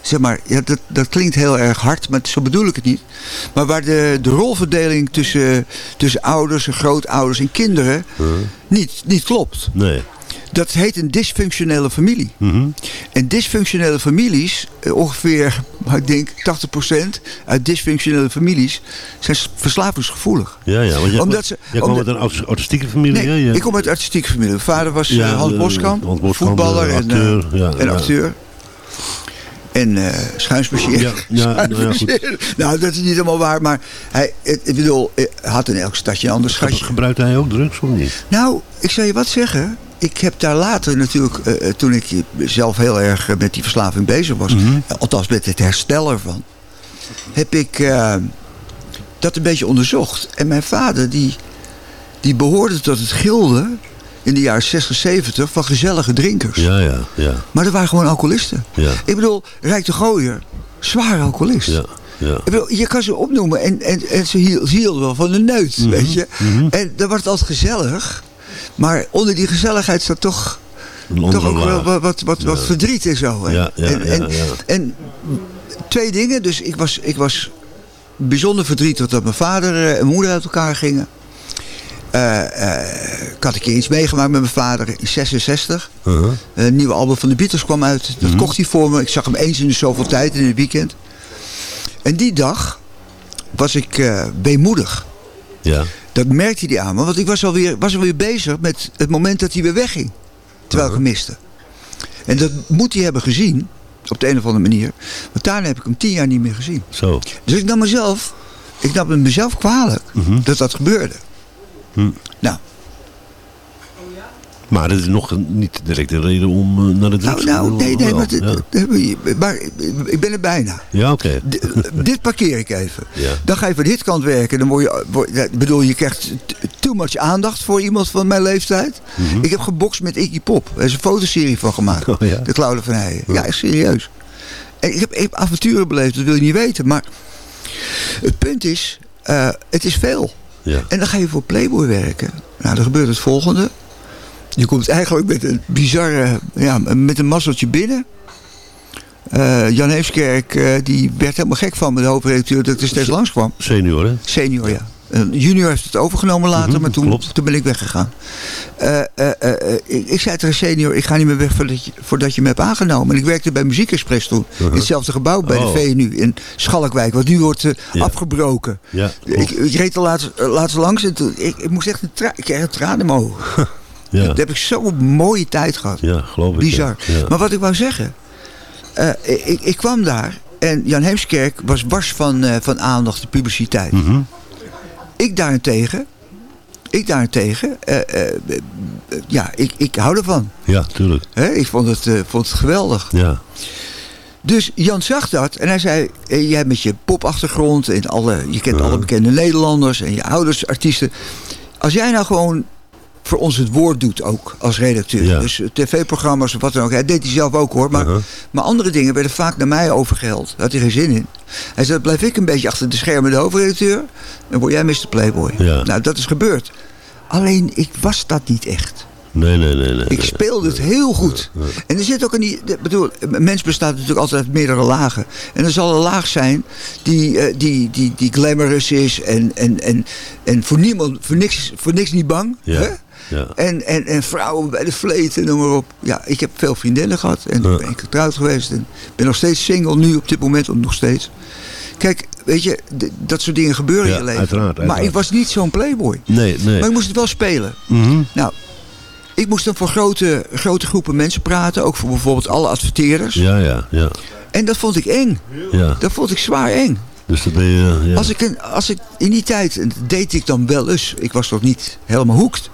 zeg maar, ja, dat, dat klinkt heel erg hard, maar zo bedoel ik het niet. Maar waar de, de rolverdeling tussen, tussen ouders en grootouders en kinderen niet, niet klopt. Nee. Dat heet een dysfunctionele familie. Mhm. En dysfunctionele families, eh, ongeveer, ik denk 80% uit dysfunctionele families, zijn verslavingsgevoelig. Ja, ja, want jij, Omdat ze- jij kwam omdat- uit een artistieke familie, Nee, hè? Je- ik kom uit een artistieke familie. Mijn vader was Ja, eh, Hans eh, Boskamp, Hans Boskamp, voetballer en, acteur, ja, en ja. acteur. En. Ja, ja, nou ja, nou, dat is niet helemaal waar, maar hij, ik bedoel, hij had in elk stadje een ander schatje. Gebruikt hij ook drugs of niet? Nou, ik zal je wat zeggen. Ik heb daar later natuurlijk, eh, eh, toen ik zelf heel erg eh, met die verslaving bezig was, Mhm. althans met het herstellen ervan, heb ik dat een beetje onderzocht. En mijn vader, die, die behoorde tot het gilde in de jaren 60, 70 van gezellige drinkers. Ja, ja, ja. Maar er waren gewoon alcoholisten. Ja, Ik bedoel, Rijk de Gooier, zwaar alcoholist. ja, ja. Bedoel, je kan ze opnoemen en, en, en ze hield, ze hielden wel van de neut, Mhm, weet je. En dan wordt het altijd gezellig. Maar onder die gezelligheid staat toch, toch ook wel wat, wat, verdriet en zo. hè. Ja, ja, en, en, twee dingen. Dus ik was, ik was bijzonder verdrietig dat mijn vader eh, en moeder uit elkaar gingen. Eh, ik had een keer iets meegemaakt met mijn vader in 66. Uh-huh. Een nieuwe album van de Beatles kwam uit. Dat Mhm. kocht hij voor me. Ik zag hem eens in de zoveel tijd in het weekend. En die dag was ik weemoedig. Ja. Dat merkte hij aan me. Want ik was alweer, was alweer bezig met het moment dat hij weer wegging. Terwijl ik hem miste. En dat moet hij hebben gezien. Op de een of andere manier. Want daarna heb ik hem tien jaar niet meer gezien. Zo. Dus ik nam mezelf. Ik nam mezelf kwalijk. Mhm. Dat dat gebeurde. Hm. Nou, Maar dat is nog niet direct een reden om eh, naar de drugs nou, nou nee, nee. Maar, ja. maar ik ben er bijna. Ja, oké. D- dit parkeer ik even. Ja. Dan ga je van dit kant werken. Dan word je, word, bedoel, je krijgt too much aandacht voor iemand van mijn leeftijd. Ik heb gebokst met Iggy Pop. Er is een fotoserie van gemaakt. Mhm. Oh, ja? De Klauwen van Heijen. Ja, echt serieus. En ik heb, ik heb avonturen beleefd, dat wil je niet weten. Maar het punt is, eh, het is veel. Ja. En dan ga je voor Playboy werken. Nou, dan gebeurt het volgende. Je komt eigenlijk met een bizarre, ja, met een mazzeltje binnen. Eh, Jan Heemskerk, eh, die werd helemaal gek van me, de hoofdredacteur, dat ik er steeds langs kwam. Senior, hè? Senior, ja. Een junior heeft het overgenomen later, Mhm, maar toen, klopt. toen ben ik weggegaan. Eh, ik, ik zei tegen senior, ik ga niet meer weg voordat je, voordat je me hebt aangenomen. En ik werkte bij Muziek Express toen. In hetzelfde gebouw bij Oh. de VNU in Schalkwijk. Wat nu wordt Ja. afgebroken. Ja. Ik, ik reed er laatst, laatst langs en toen, ik, ik moest echt een tra ik kreeg een traan in mijn ogen. Ja. Daar heb ik zo'n mooie tijd gehad. Ja, geloof ik. Bizar. Ja. Ja. Maar wat ik wou zeggen. eh, ik, ik kwam daar en Jan Heemskerk was wars van, eh, van aandacht en publiciteit. Mhm. Ik daarentegen. Ik daarentegen. eh, ja, ik, ik hou ervan. Ja, tuurlijk. Hè? Ik vond het, vond het geweldig. Ja. Dus Jan zag dat en hij zei, jij met je popachtergrond en alle, je kent alle bekende Nederlanders en je ouders, artiesten. Als jij nou gewoon voor ons het woord doet ook als redacteur. Ja. Dus eh, tv-programma's of wat dan ook. Hij deed hij zelf ook hoor. Maar, Uh-huh. maar andere dingen werden vaak naar mij overgeheld. Daar had hij geen zin in. Hij zei, blijf ik een beetje achter de schermen de hoofdredacteur. Dan word jij Mr. Playboy. Ja. Nou, dat is gebeurd. Alleen, ik was dat niet echt. Nee, nee, nee. nee Ik speelde het heel goed. En er zit ook een... Ik bedoel, een mens bestaat natuurlijk altijd uit meerdere lagen. En er zal een laag zijn die, eh, die, die, die glamorous is en, en, en, en voor niemand, voor niks, voor niks niet bang. Ja. Hè? Ja. En, en, en vrouwen bij de vleet en noem maar op. Ja, ik heb veel vriendinnen gehad. En Ja. ben ik getrouwd geweest. En ben nog steeds single nu op dit moment. Nog steeds. Kijk, weet je, dat soort dingen gebeuren Ja, in je leven. uiteraard, Maar ik was niet zo'n playboy. Nee, nee. Maar ik moest het wel spelen. Mhm. Nou, ik moest dan voor grote, grote groepen mensen praten. Ook voor bijvoorbeeld alle adverteerders. Ja, ja, ja. En dat vond ik eng. ja. Dat vond ik zwaar eng. Dus dan ben je... Ja. Als, ik, als ik in die tijd, en dat deed ik dan wel eens. Ik was toch niet helemaal hoekt.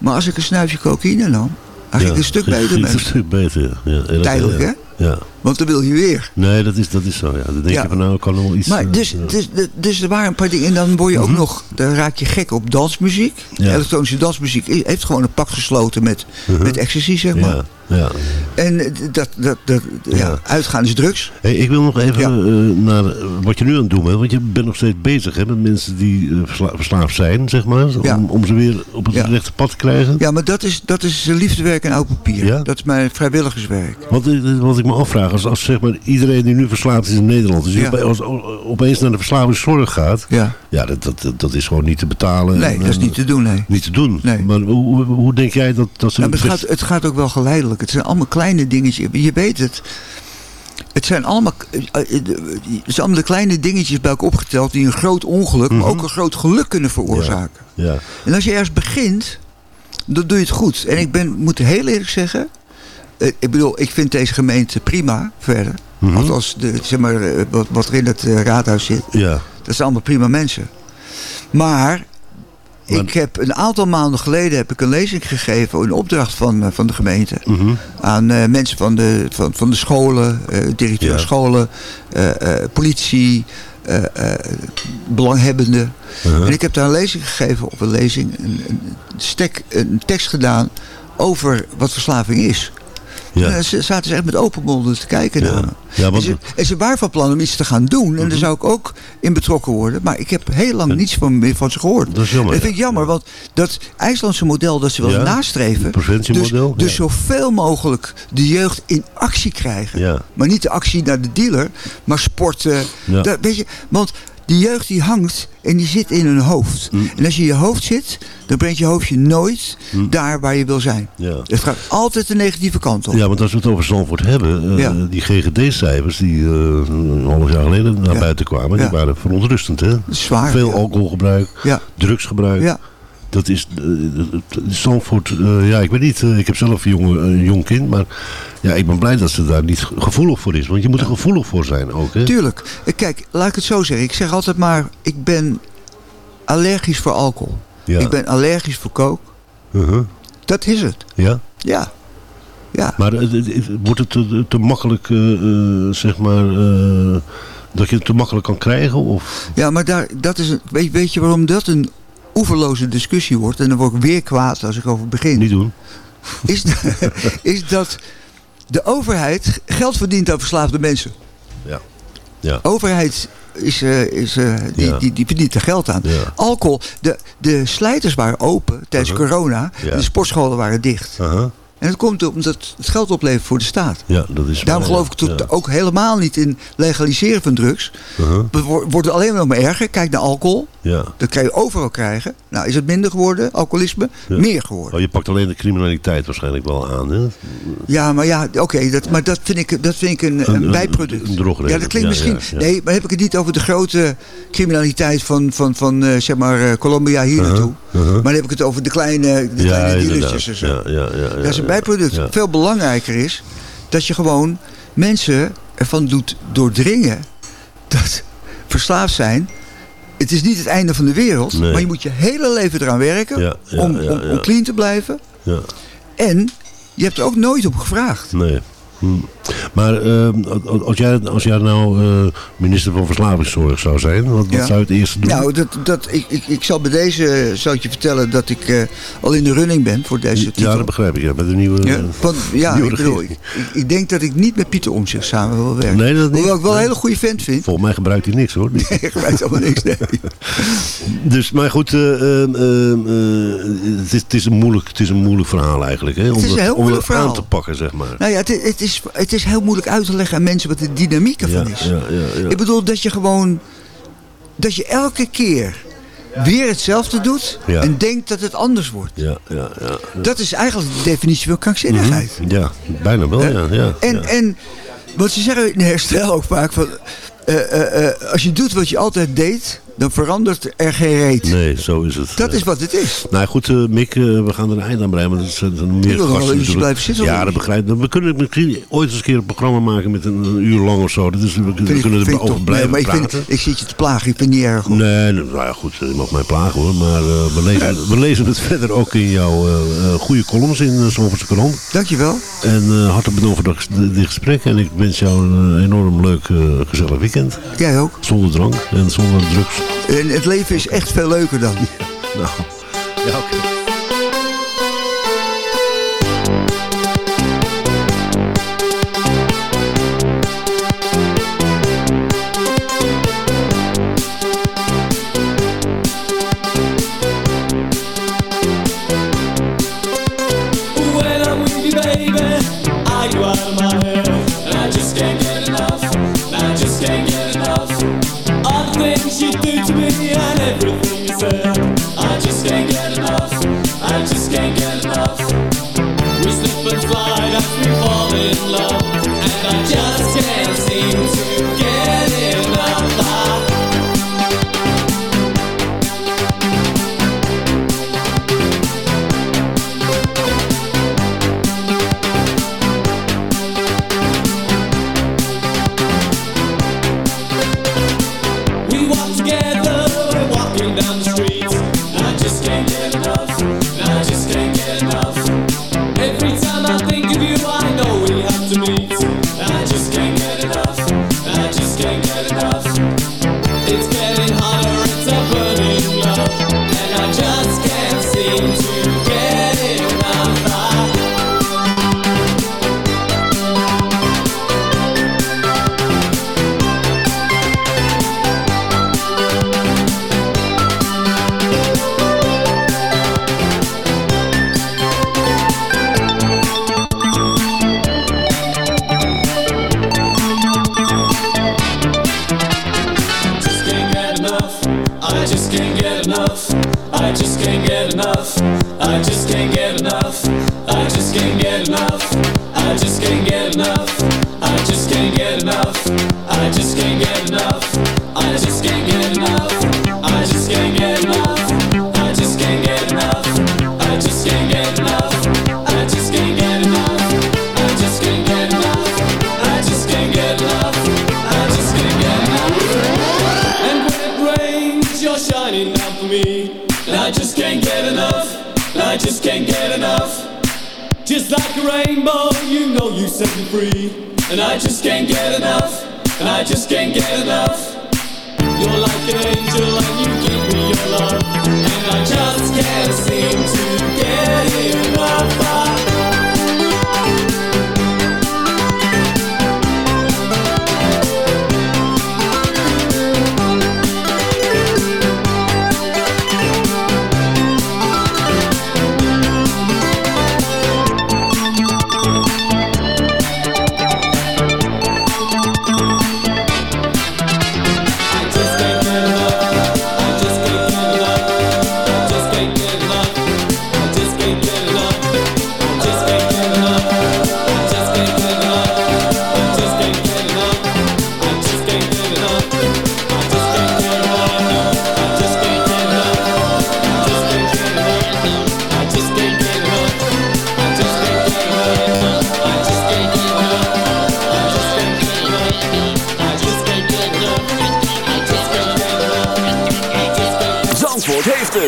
Maar als ik een snuifje cocaïne nam, dan ging ik een stuk beter met. Een stuk beter, ja. Tijdelijk, hè? Ja. Want dan wil je weer. Nee, dat is, dat is zo, ja. Dan denk je van, nou, ik kan nog wel iets... Maar eh, dus, dus, dus er waren een paar dingen. En dan word je ook nog, dan raak je gek op dansmuziek. Elektronische dansmuziek heeft gewoon een pact gesloten met, met ecstasy, zeg maar. Ja. En dat, dat, dat, ja. Ja. uitgaan is drugs. Hey, ik wil nog even Ja. eh, naar wat je nu aan het doen bent. Want je bent nog steeds bezig hè, met mensen die eh, versla- verslaafd zijn, zeg maar. Om, om ze weer op het rechte pad te krijgen. Ja, maar dat is, dat is liefdewerk en oud papier. Ja? Dat is mijn vrijwilligerswerk. Want eh, wat ik me afvraag, als, als zeg maar, iedereen die nu verslaafd is in Nederland... dus als opeens naar de verslavingszorg gaat... Ja. ja, dat, dat, dat is gewoon niet te betalen. Nee, En, dat is niet te doen, nee. niet te doen. Nee. Maar hoe, hoe, denk jij dat, dat ze... Nou, het, gaat, het gaat ook wel geleidelijk. Het zijn allemaal kleine dingetjes. Je weet het. Het zijn allemaal, eh, eh, het zijn allemaal de kleine dingetjes bij elkaar opgeteld... die een groot ongeluk, maar ook een groot geluk kunnen veroorzaken. ja. En als je ergens begint, dan doe je het goed. En ik ben, moet heel eerlijk zeggen... eh, ik bedoel, ik vind deze gemeente prima verder. Mhm. Althans, de, zeg maar, wat, wat er in het raadhuis zit. Ja. Dat zijn allemaal prima mensen. Maar ik heb een aantal maanden geleden heb ik een lezing gegeven... in opdracht van, eh, van de gemeente. Mhm. Aan eh, mensen van de, van, van de scholen, eh directeur Ja. scholen, politie, belanghebbenden. Uh-huh. En ik heb daar een lezing gegeven, op een lezing, een, een, stek, een tekst gedaan over wat verslaving is. Ja. En ze zaten ze echt met open monden te kijken naar me. Ja, en, ze, en ze waren van plan om iets te gaan doen. Mhm. En daar zou ik ook in betrokken worden. Maar ik heb heel lang niets van, meer van ze gehoord. Dat is jammer, En dat vind ik jammer. Want dat IJslandse model dat ze willen nastreven. Dus, dus zoveel mogelijk de jeugd in actie krijgen. Maar niet de actie naar de dealer. Maar sporten. Dat, weet je, want die jeugd die hangt en die zit in hun hoofd. Mm. En als je in je hoofd zit, dan brengt je hoofdje nooit daar waar je wil zijn. ja. Het gaat altijd de negatieve kant op. Ja, want als we het over Zandvoort hebben, eh, Ja. die GGD-cijfers die eh, een half jaar geleden naar Ja. buiten kwamen, die waren verontrustend. Hè? Zwaar. Veel alcoholgebruik, Ja. drugsgebruik. Dat is, eh, Zandvoort, eh, ja ik weet niet, eh, ik heb zelf een, jonge, een jong kind, maar ja, ik ben blij dat ze daar niet gevoelig voor is. Want je moet er gevoelig voor zijn ook. Hè? Tuurlijk. Eh, Kijk, laat ik het zo zeggen. Ik zeg altijd maar, ik ben allergisch voor alcohol. Ja. Ik ben allergisch voor kook. Uh-huh. Dat is het. Ja. Ja. Ja. Maar eh, wordt het te, te makkelijk, eh, eh, zeg maar, eh, dat je het te makkelijk kan krijgen? Of? Ja, maar daar, dat is een, weet, weet je waarom dat een oeverloze discussie wordt? En dan word ik weer kwaad als ik over begin. Niet doen. Is, is dat de overheid geld verdient aan verslaafde mensen. Ja. Ja. overheid is, eh, is, eh, die, Ja. die, die verdient er geld aan. Ja. Alcohol, de, de slijters waren open tijdens Uh-huh. corona. Ja. En de sportscholen waren dicht. Aha. En dat komt omdat het geld oplevert voor de staat. Ja, dat is Daarom waar, geloof ik tot, ook helemaal niet in legaliseren van drugs. Uh-huh. Het wo- wordt het alleen maar maar erger. Kijk naar alcohol. Ja. Dat kan je overal krijgen. Nou, is het minder geworden, alcoholisme? Ja. Meer geworden. Oh, je pakt alleen de criminaliteit waarschijnlijk wel aan, hè? Ja, maar ja, oké, dat, maar dat vind ik, dat vind ik een, Een- een, een- bijproduct. een ja, dat klinkt misschien... ja, ja. Nee, maar heb ik het niet over de grote criminaliteit van, van, van eh, zeg maar, eh, Colombia hier Uh-huh, naartoe. uh-huh. Maar dan heb ik het over de kleine, de kleine dealertjes en zo. Ja, ja, ja, ja, dat is een bijproduct. Veel belangrijker is dat je gewoon mensen ervan doet doordringen dat verslaafd zijn... Het is niet het einde van de wereld, Nee. maar je moet je hele leven eraan werken Ja, ja, om, clean te blijven. Ja, En je hebt er ook nooit op gevraagd. nee. Hm. Maar eh, als, jij, als jij nou eh, minister van Verslavingszorg zou zijn, wat, zou je het eerste doen? Nou, dat, dat, ik, ik, ik zal bij deze zou je vertellen dat ik eh, al in de running ben voor deze titel. ja, dat begrijp ik. Ja, met de nieuwe... Ja, want, ja nieuwe ik, bedoel, ik, ik, denk dat ik niet met Pieter Omtzigt samen wil werken. Nee, dat niet. Hoewel ik wel een Nee. hele goede vent vind. Volgens mij gebruikt hij niks hoor. Ik weet allemaal niks. Nee. Dus, maar goed, het, is, het, is een moeilijk, het is een moeilijk verhaal eigenlijk. Hè? Om is een dat- heel om moeilijk het aan te pakken, zeg maar. Nou ja, het, het, is, het is heel moeilijk uit te leggen aan mensen wat de dynamiek ervan ja, is. ja, ja, ja. Ik bedoel dat je gewoon... Dat je elke keer weer hetzelfde doet en denkt dat het anders wordt. Ja, ja, ja. Dat is eigenlijk de definitie van krankzinnigheid. Mhm. Ja, bijna wel, ja. ja, En, en wat ze zeggen in herstel ook vaak van... eh, eh, eh, als je doet wat je altijd deed, dan verandert er geen reet. Nee, zo is het. Dat Ja. is wat het is. Nou goed, eh, Mick, eh, we gaan er een eind aan breien. Want er zijn zijn meer Ik wil nog wel blijven zitten, Ja, dat begrijp ik. We kunnen misschien ooit eens een keer een programma maken met een, een uur lang of zo. Dat is, we, we ik- kunnen er over blijven nee, maar ik, vind, ik zit je te plagen, ik vind het niet erg. hoor. Nee, nou ja, goed, je mag mij plagen hoor. Maar eh, we, lezen, we lezen het verder ook in jouw eh, eh, goede columns in de Zandvoortse krant. Dankjewel. En eh, hartelijk bedankt voor dit dit gesprek. En ik wens jou een enorm leuk, eh, gezellig weekend. Jij ook. Zonder drank en zonder drugs. En het leven is echt veel leuker dan. Nou, ja oké.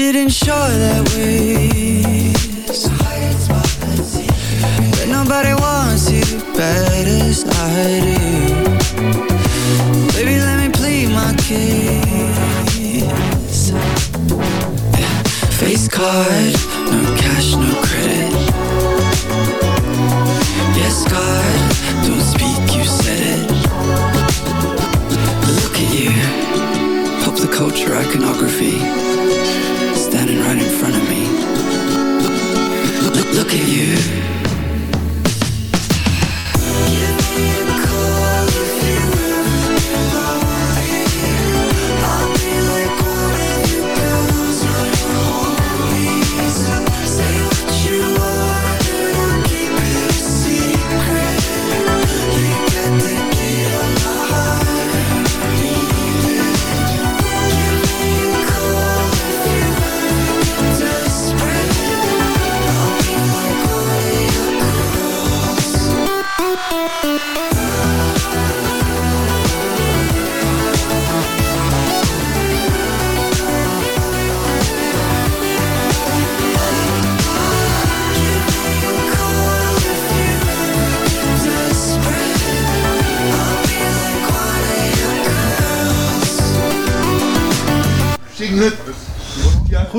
should ensure that we But nobody wants you bad as I do Baby, let me plead my case. Face card, no cash, no credit. Yes, God, don't speak, you said it. Look at you. Pop the culture iconography right in front of me. Look, look, look at you.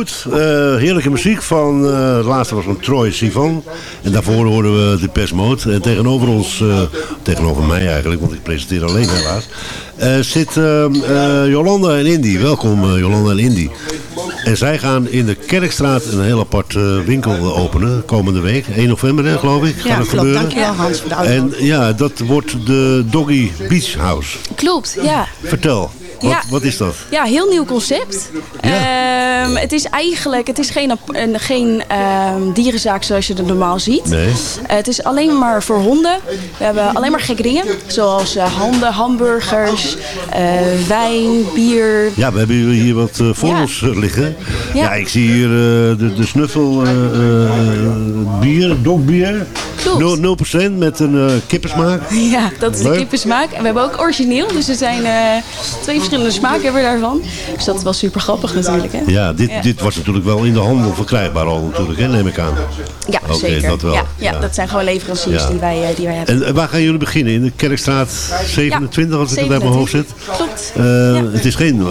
Goed, eh, heerlijke muziek van, het laatste was van Troy Sivan. En daarvoor hoorden we de Mode. En tegenover ons, eh, tegenover mij eigenlijk, want ik presenteer alleen helaas, zit Jolanda en Indy. Welkom Jolanda en Indy. En zij gaan in de Kerkstraat een heel apart winkel openen komende week. 1 november hè, geloof ik. Ja, gaat dat klopt. gebeuren. Dankjewel, Hans, voor de En ja, dat wordt de Doggy Beach House. Klopt, ja. Vertel, wat, Ja. wat is dat? Ja, heel nieuw concept. Ehm, het is eigenlijk, het is geen, geen ehm, dierenzaak zoals je het normaal ziet. Nee. Eh, het is alleen maar voor honden. We hebben alleen maar gekke dingen. Zoals eh, handen, hamburgers, eh, wijn, bier. Ja, we hebben hier wat voor Ja. ons liggen. Ja. Ja. ik zie hier de, de snuffel bier, dogbier. Klopt. 0%, 0% met een kippensmaak. Ja, dat is de Leuk. kippensmaak. En we hebben ook origineel. Dus er zijn twee verschillende smaken hebben we daarvan. Dus dat is wel super grappig natuurlijk. Hè? Ja, dit, dit was natuurlijk wel in de handel verkrijgbaar al natuurlijk, hè, neem ik aan. Ja, zeker. dat wel. Ja, dat zijn gewoon leveranciers die, wij, eh, die wij hebben. En eh, waar gaan jullie beginnen? In de Kerkstraat 27, als ik het uit mijn hoofd zit? Klopt. Eh, Het is geen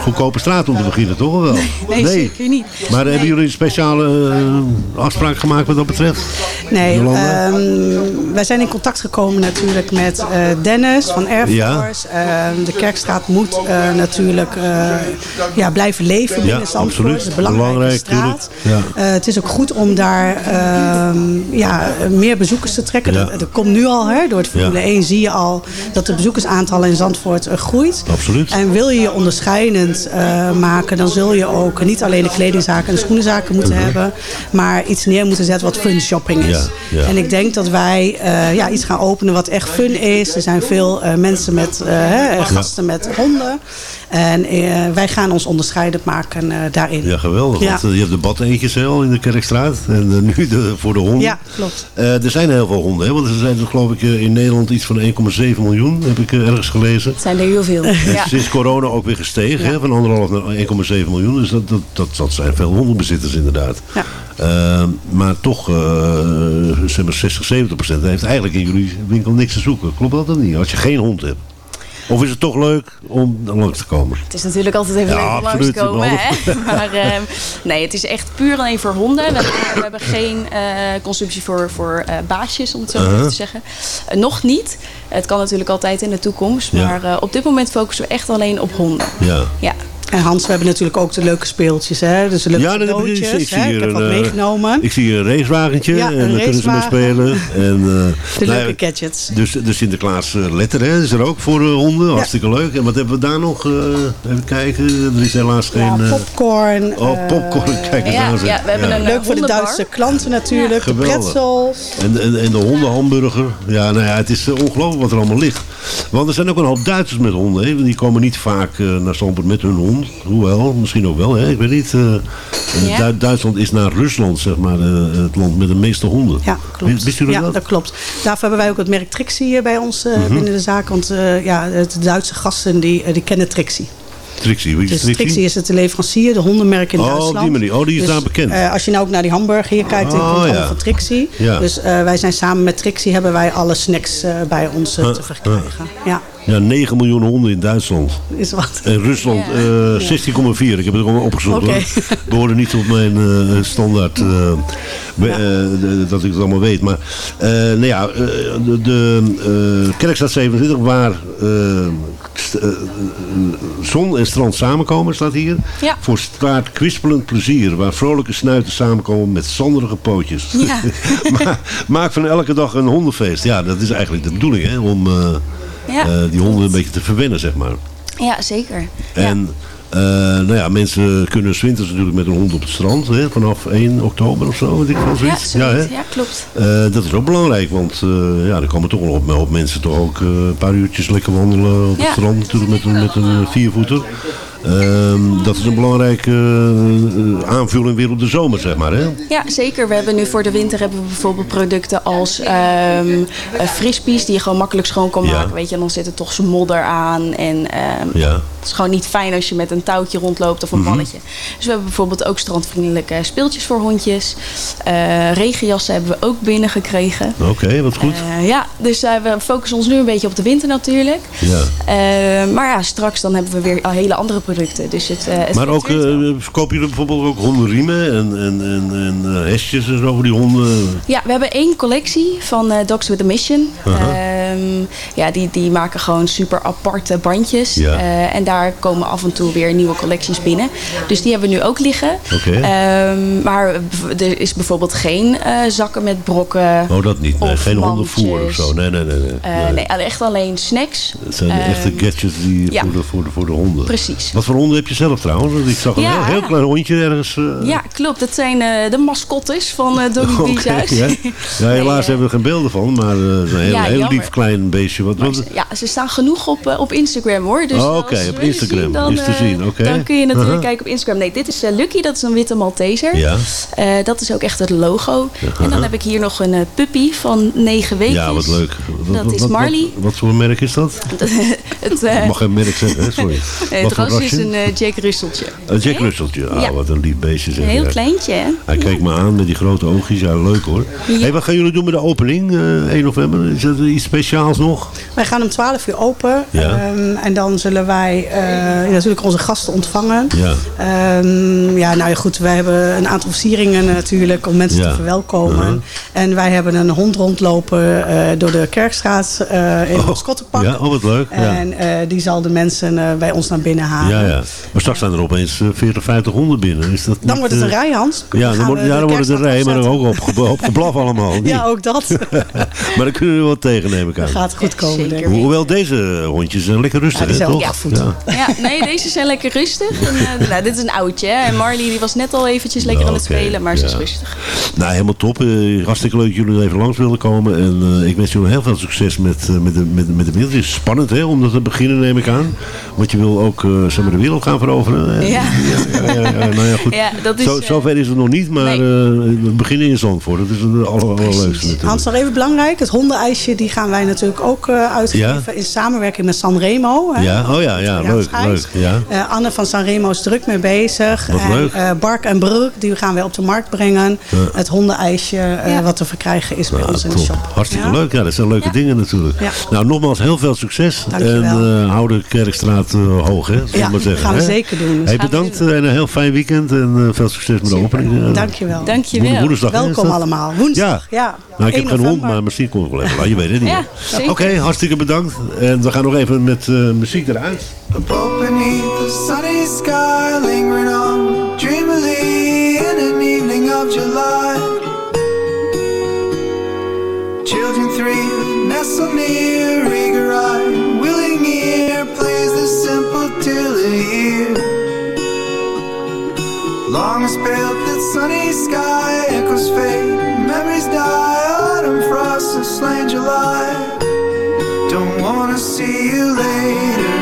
goedkope straat om te beginnen, toch? Wel? Nee, zeker niet. Maar hebben jullie een speciale afspraak gemaakt wat dat betreft? Nee, ehm, wij zijn in contact gekomen natuurlijk met Dennis van Air Ja. Force. Ehm, de Kerkstraat moet eh, natuurlijk eh, ja, blijven leven binnen Ja, Zandvoort. absoluut. Het is een belangrijke Belangrijk, straat. Ja. Eh, het is ook goed om daar ehm, ja, meer bezoekers te trekken. Ja. Dat, dat komt nu al. Hè. Door het Formule Ja. 1 zie je al dat de bezoekersaantallen in Zandvoort groeit. Absoluut. En wil je je onderscheidend maken, dan zul je ook niet alleen de kledingzaken en de schoenenzaken moeten Mhm. hebben, maar iets neer moeten zetten wat fun shopping is. En ik denk dat wij ja, iets gaan openen wat echt fun is. Er zijn veel mensen met hè, gasten met honden. En eh, wij gaan ons onderscheidend maken eh, daarin. Ja, geweldig. Ja. Want eh, je hebt de bad eentjes al in de Kerkstraat. En nu de, voor de honden. Ja, klopt. Eh, er zijn heel veel honden. Hè? Want er zijn er geloof ik in Nederland iets van 1,7 miljoen. Heb ik ergens gelezen. Het zijn er heel veel. Ja. sinds corona ook weer gestegen. Hè? Van anderhalf naar 1,7 miljoen. Dus dat, dat, dat, dat zijn veel hondenbezitters inderdaad. Ja. Maar toch, eh, zeg maar 60, 70 procent heeft eigenlijk in jullie winkel niks te zoeken. Klopt dat dan niet? Als je geen hond hebt. Of is het toch leuk om langs te komen? Het is natuurlijk altijd even leuk om langs te komen. Hè? Maar ehm, nee, het is echt puur alleen voor honden. We hebben, we hebben geen eh, consumptie voor, voor eh, baasjes, om het zo Uh-huh. te zeggen. Eh, nog niet. Het kan natuurlijk altijd in de toekomst. Maar eh, op dit moment focussen we echt alleen op honden. Ja. Ja. En Hans, we hebben natuurlijk ook de leuke speeltjes. Hè? Dus de leuke Ja, dat heb ik, ik, hè? hier Ik heb een, wat eh, meegenomen. Ik zie een racewagentje Ja, en daar kunnen ze mee spelen. En, eh, De nou leuke gadgets. Dus de Sinterklaas eh, letter hè, is er ook voor honden. Hartstikke leuk. En wat hebben we daar nog? eh, even kijken. Er is helaas geen... Ja, eh, popcorn. oh, popcorn. Kijk eens ja, aan. ja, we hebben een Leuk voor de. Duitse klanten natuurlijk. De pretzels. En, en, en de hondenhamburger. Ja, nou ja, het is ongelooflijk wat er allemaal ligt. Want er zijn ook een hoop Duitsers met honden. Hè. Die komen niet vaak eh, naar Zandvoort met hun hond. Hoewel, misschien ook wel. Hè. Ik weet niet. eh, en Ja. Du- Duitsland is naar Rusland, zeg maar, eh, het land met de meeste honden. Ja, klopt. Wist, wist u dat? ja, dat klopt. Daarvoor hebben wij ook het merk Trixie bij ons eh, Mhm. binnen de zaak. Want ja, de Duitse gasten die, die kennen Trixie. Trixie, wie is is het de leverancier, de hondenmerk in Oh, Duitsland. die manier. Oh, die is Dus, daar bekend. eh, als je nou ook naar die hamburger hier kijkt, Oh, komt het ja. allemaal van Trixie. Ja. Dus eh, wij zijn samen met Trixie, hebben wij alle snacks eh, bij ons te verkrijgen. Ja, Ja, 9 miljoen honden in Duitsland. is wat. En Rusland eh 16,4. Ik heb het gewoon opgezocht. Oké. hoor. Behoorde niet op mijn eh, standaard eh, eh, dat ik het allemaal weet. Maar eh, nou ja, eh, de, de eh, Kerkstraat 27 waar st- zon en strand samenkomen, staat hier. Ja. Voor straat kwispelend plezier. Waar vrolijke snuiten samenkomen met zanderige pootjes. Ja. Ma- Maak van elke dag een hondenfeest. Ja, dat is eigenlijk de bedoeling. Hè? Om eh, Ja, eh, die honden een beetje te verwennen, zeg maar. Ja, zeker. En eh, nou ja, mensen kunnen 's winters natuurlijk met een hond op het strand. Hè, vanaf 1 oktober of zo, weet ik wel Ja, zoiets. hè? ja, klopt. Eh, dat is ook belangrijk, want ja, er komen toch wel op, op mensen toch ook een paar uurtjes lekker wandelen op het strand natuurlijk met een, met een viervoeter. Ehm, dat is een belangrijke eh, aanvulling weer op de zomer, zeg maar. Hè? Ja, zeker. We hebben nu voor de winter hebben we bijvoorbeeld producten als eh, frisbees die je gewoon makkelijk schoon kan Ja. maken. Weet je, en dan zit er toch modder aan. En ehm, Ja. Het is gewoon niet fijn als je met een touwtje rondloopt of een Mhm. balletje. Dus we hebben bijvoorbeeld ook strandvriendelijke speeltjes voor hondjes. Eh, regenjassen hebben we ook binnengekregen. Oké, wat goed. Eh, ja, dus eh, we focussen ons nu een beetje op de winter natuurlijk. ja. Maar ja, straks dan hebben we weer al hele andere producten. Dus het, het Maar ook, verkopen jullie bijvoorbeeld ook hondenriemen en, en, en, en hesjes en zo voor die honden? Ja, we hebben één collectie van Dogs with a Mission. Ehm, ja, die, die maken gewoon super aparte bandjes. Ja. En daar komen af en toe weer nieuwe collecties binnen. Dus die hebben we nu ook liggen. Oké. Ehm, maar er is bijvoorbeeld geen eh, zakken met brokken. Oh, dat niet. Nee, geen hondenvoer of zo. Nee, nee, nee. nee. Eh, Nee. echt alleen snacks. Het zijn de Ehm, echte gadgets die, ja. voor, de, voor, de, voor de honden. Precies. Wat voor honden heb je zelf trouwens? Ik zag een Ja. heel, heel klein hondje ergens. eh, Ja, klopt. Dat zijn de mascottes van eh Doggy Huis. ja. ja, helaas hebben we geen beelden van, maar een heel, heel lief klein beestje. Wat, wat, Ja, ze staan genoeg op, op Instagram hoor. Dus Oh, oké, op Instagram zien, dan, is te eh, zien, oké. Dan kun je natuurlijk Aha. kijken op Instagram. Nee, dit is eh, Lucky, dat is een witte Malteser. Ja. Eh, dat is ook echt het logo. Aha. En dan heb ik hier nog een puppy van negen weken. ja, wat leuk. Wat, Dat wat- is Marley. Wat, wat voor merk is dat? het, eh, Ik mag geen merk zeggen, hè? sorry. het ras is een Jack Russeltje. Een Jack Russeltje. Ah, Ja. wat een lief beestje zeg. Een heel kleintje, hè? Hij keek me aan met die grote oogjes. Ja, leuk hoor. Ja. Hey, wat gaan jullie doen met de opening, eh 1 november? Is dat iets speciaals nog? Wij gaan om 12 uur open. Ja. Ehm, en dan zullen wij natuurlijk onze gasten ontvangen. Ja. Ehm, ja, nou ja, goed. Wij hebben een aantal versieringen natuurlijk om mensen Ja. te verwelkomen. Uh-huh. En wij hebben een hond rondlopen eh, door de Kerkstraat eh, in een mascottepak. Ja, oh wat leuk. Ja. En eh, die zal de mensen eh, bij ons naar binnen halen. Ja, ja. Maar straks zijn er opeens eh, 40, 50 honden binnen. Is dat Dan niet, wordt het een eh, rij, Hans. Ja, dan, wordt, we ja, de dan wordt het een rij, maar dan ook op, op geblaf allemaal. niet? Ja, ook dat. maar dan kunnen we wel tegen, neem ik aan. Dat gaat goed komen, denk ik. Hoewel deze hondjes zijn lekker rustig, Ja, die hè, zijn ook toch? goed. Ja. Ja, nee, deze zijn lekker rustig. En, eh, nou, dit is een oudje. hè. En Marley die was net al eventjes lekker aan het spelen, maar ze is rustig. Nou, helemaal top. Eh, hartstikke leuk dat jullie even langs willen komen. En eh, ik wens jullie heel veel succes met, eh, met, de, met, met de wereld. Het is spannend hè, om dat te beginnen, neem ik aan. Want je wil ook eh, zeg maar, de wereld gaan veroveren. hè? Ja. Ja, ja, ja, nou ja, goed. Ja, dat is, Zo, zover is het nog niet, maar eh, we beginnen in Zandvoort. Dat is het aller, allerleukste natuurlijk. Hans, nog even belangrijk. Het hondenijsje die gaan wij natuurlijk ook eh, uitgeven. Ja. In samenwerking met Sanremo. hè. Ja, oh ja, ja, leuk, leuk. Ja. Eh, Anne van Sanremo is druk mee bezig. Wat en, leuk. eh, Bark en Brug, die gaan wij op de markt brengen. Het hondenijsje eh, wat te verkrijgen is bij ons in de shop. Hartstikke Ja? leuk. Ja, dat zijn leuke dingen natuurlijk. Ja. Nou, nogmaals heel veel succes. Dankjewel. En eh hou de Kerkstraat eh, hoog, hè? we Ja, maar zeggen, gaan we hè? zeker doen. Hey, we bedankt en een heel fijn weekend. En veel succes met de opening. Eh, Dankjewel. Woensdag, Welkom allemaal. Woensdag, ja. Nou, ik 1 heb geen hond, maar misschien kom ik wel even. Maar je weet het niet. Oké, hartstikke bedankt. En we gaan nog even met eh, muziek eruit. Above beneath the sunny sky, lingering on dreamily in an evening of July. Children three nestle near, eager eye, willing ear, plays the simple till ear. Long as pale that sunny sky echoes fade, memories die, autumn frost has slain July. Don't wanna see you later.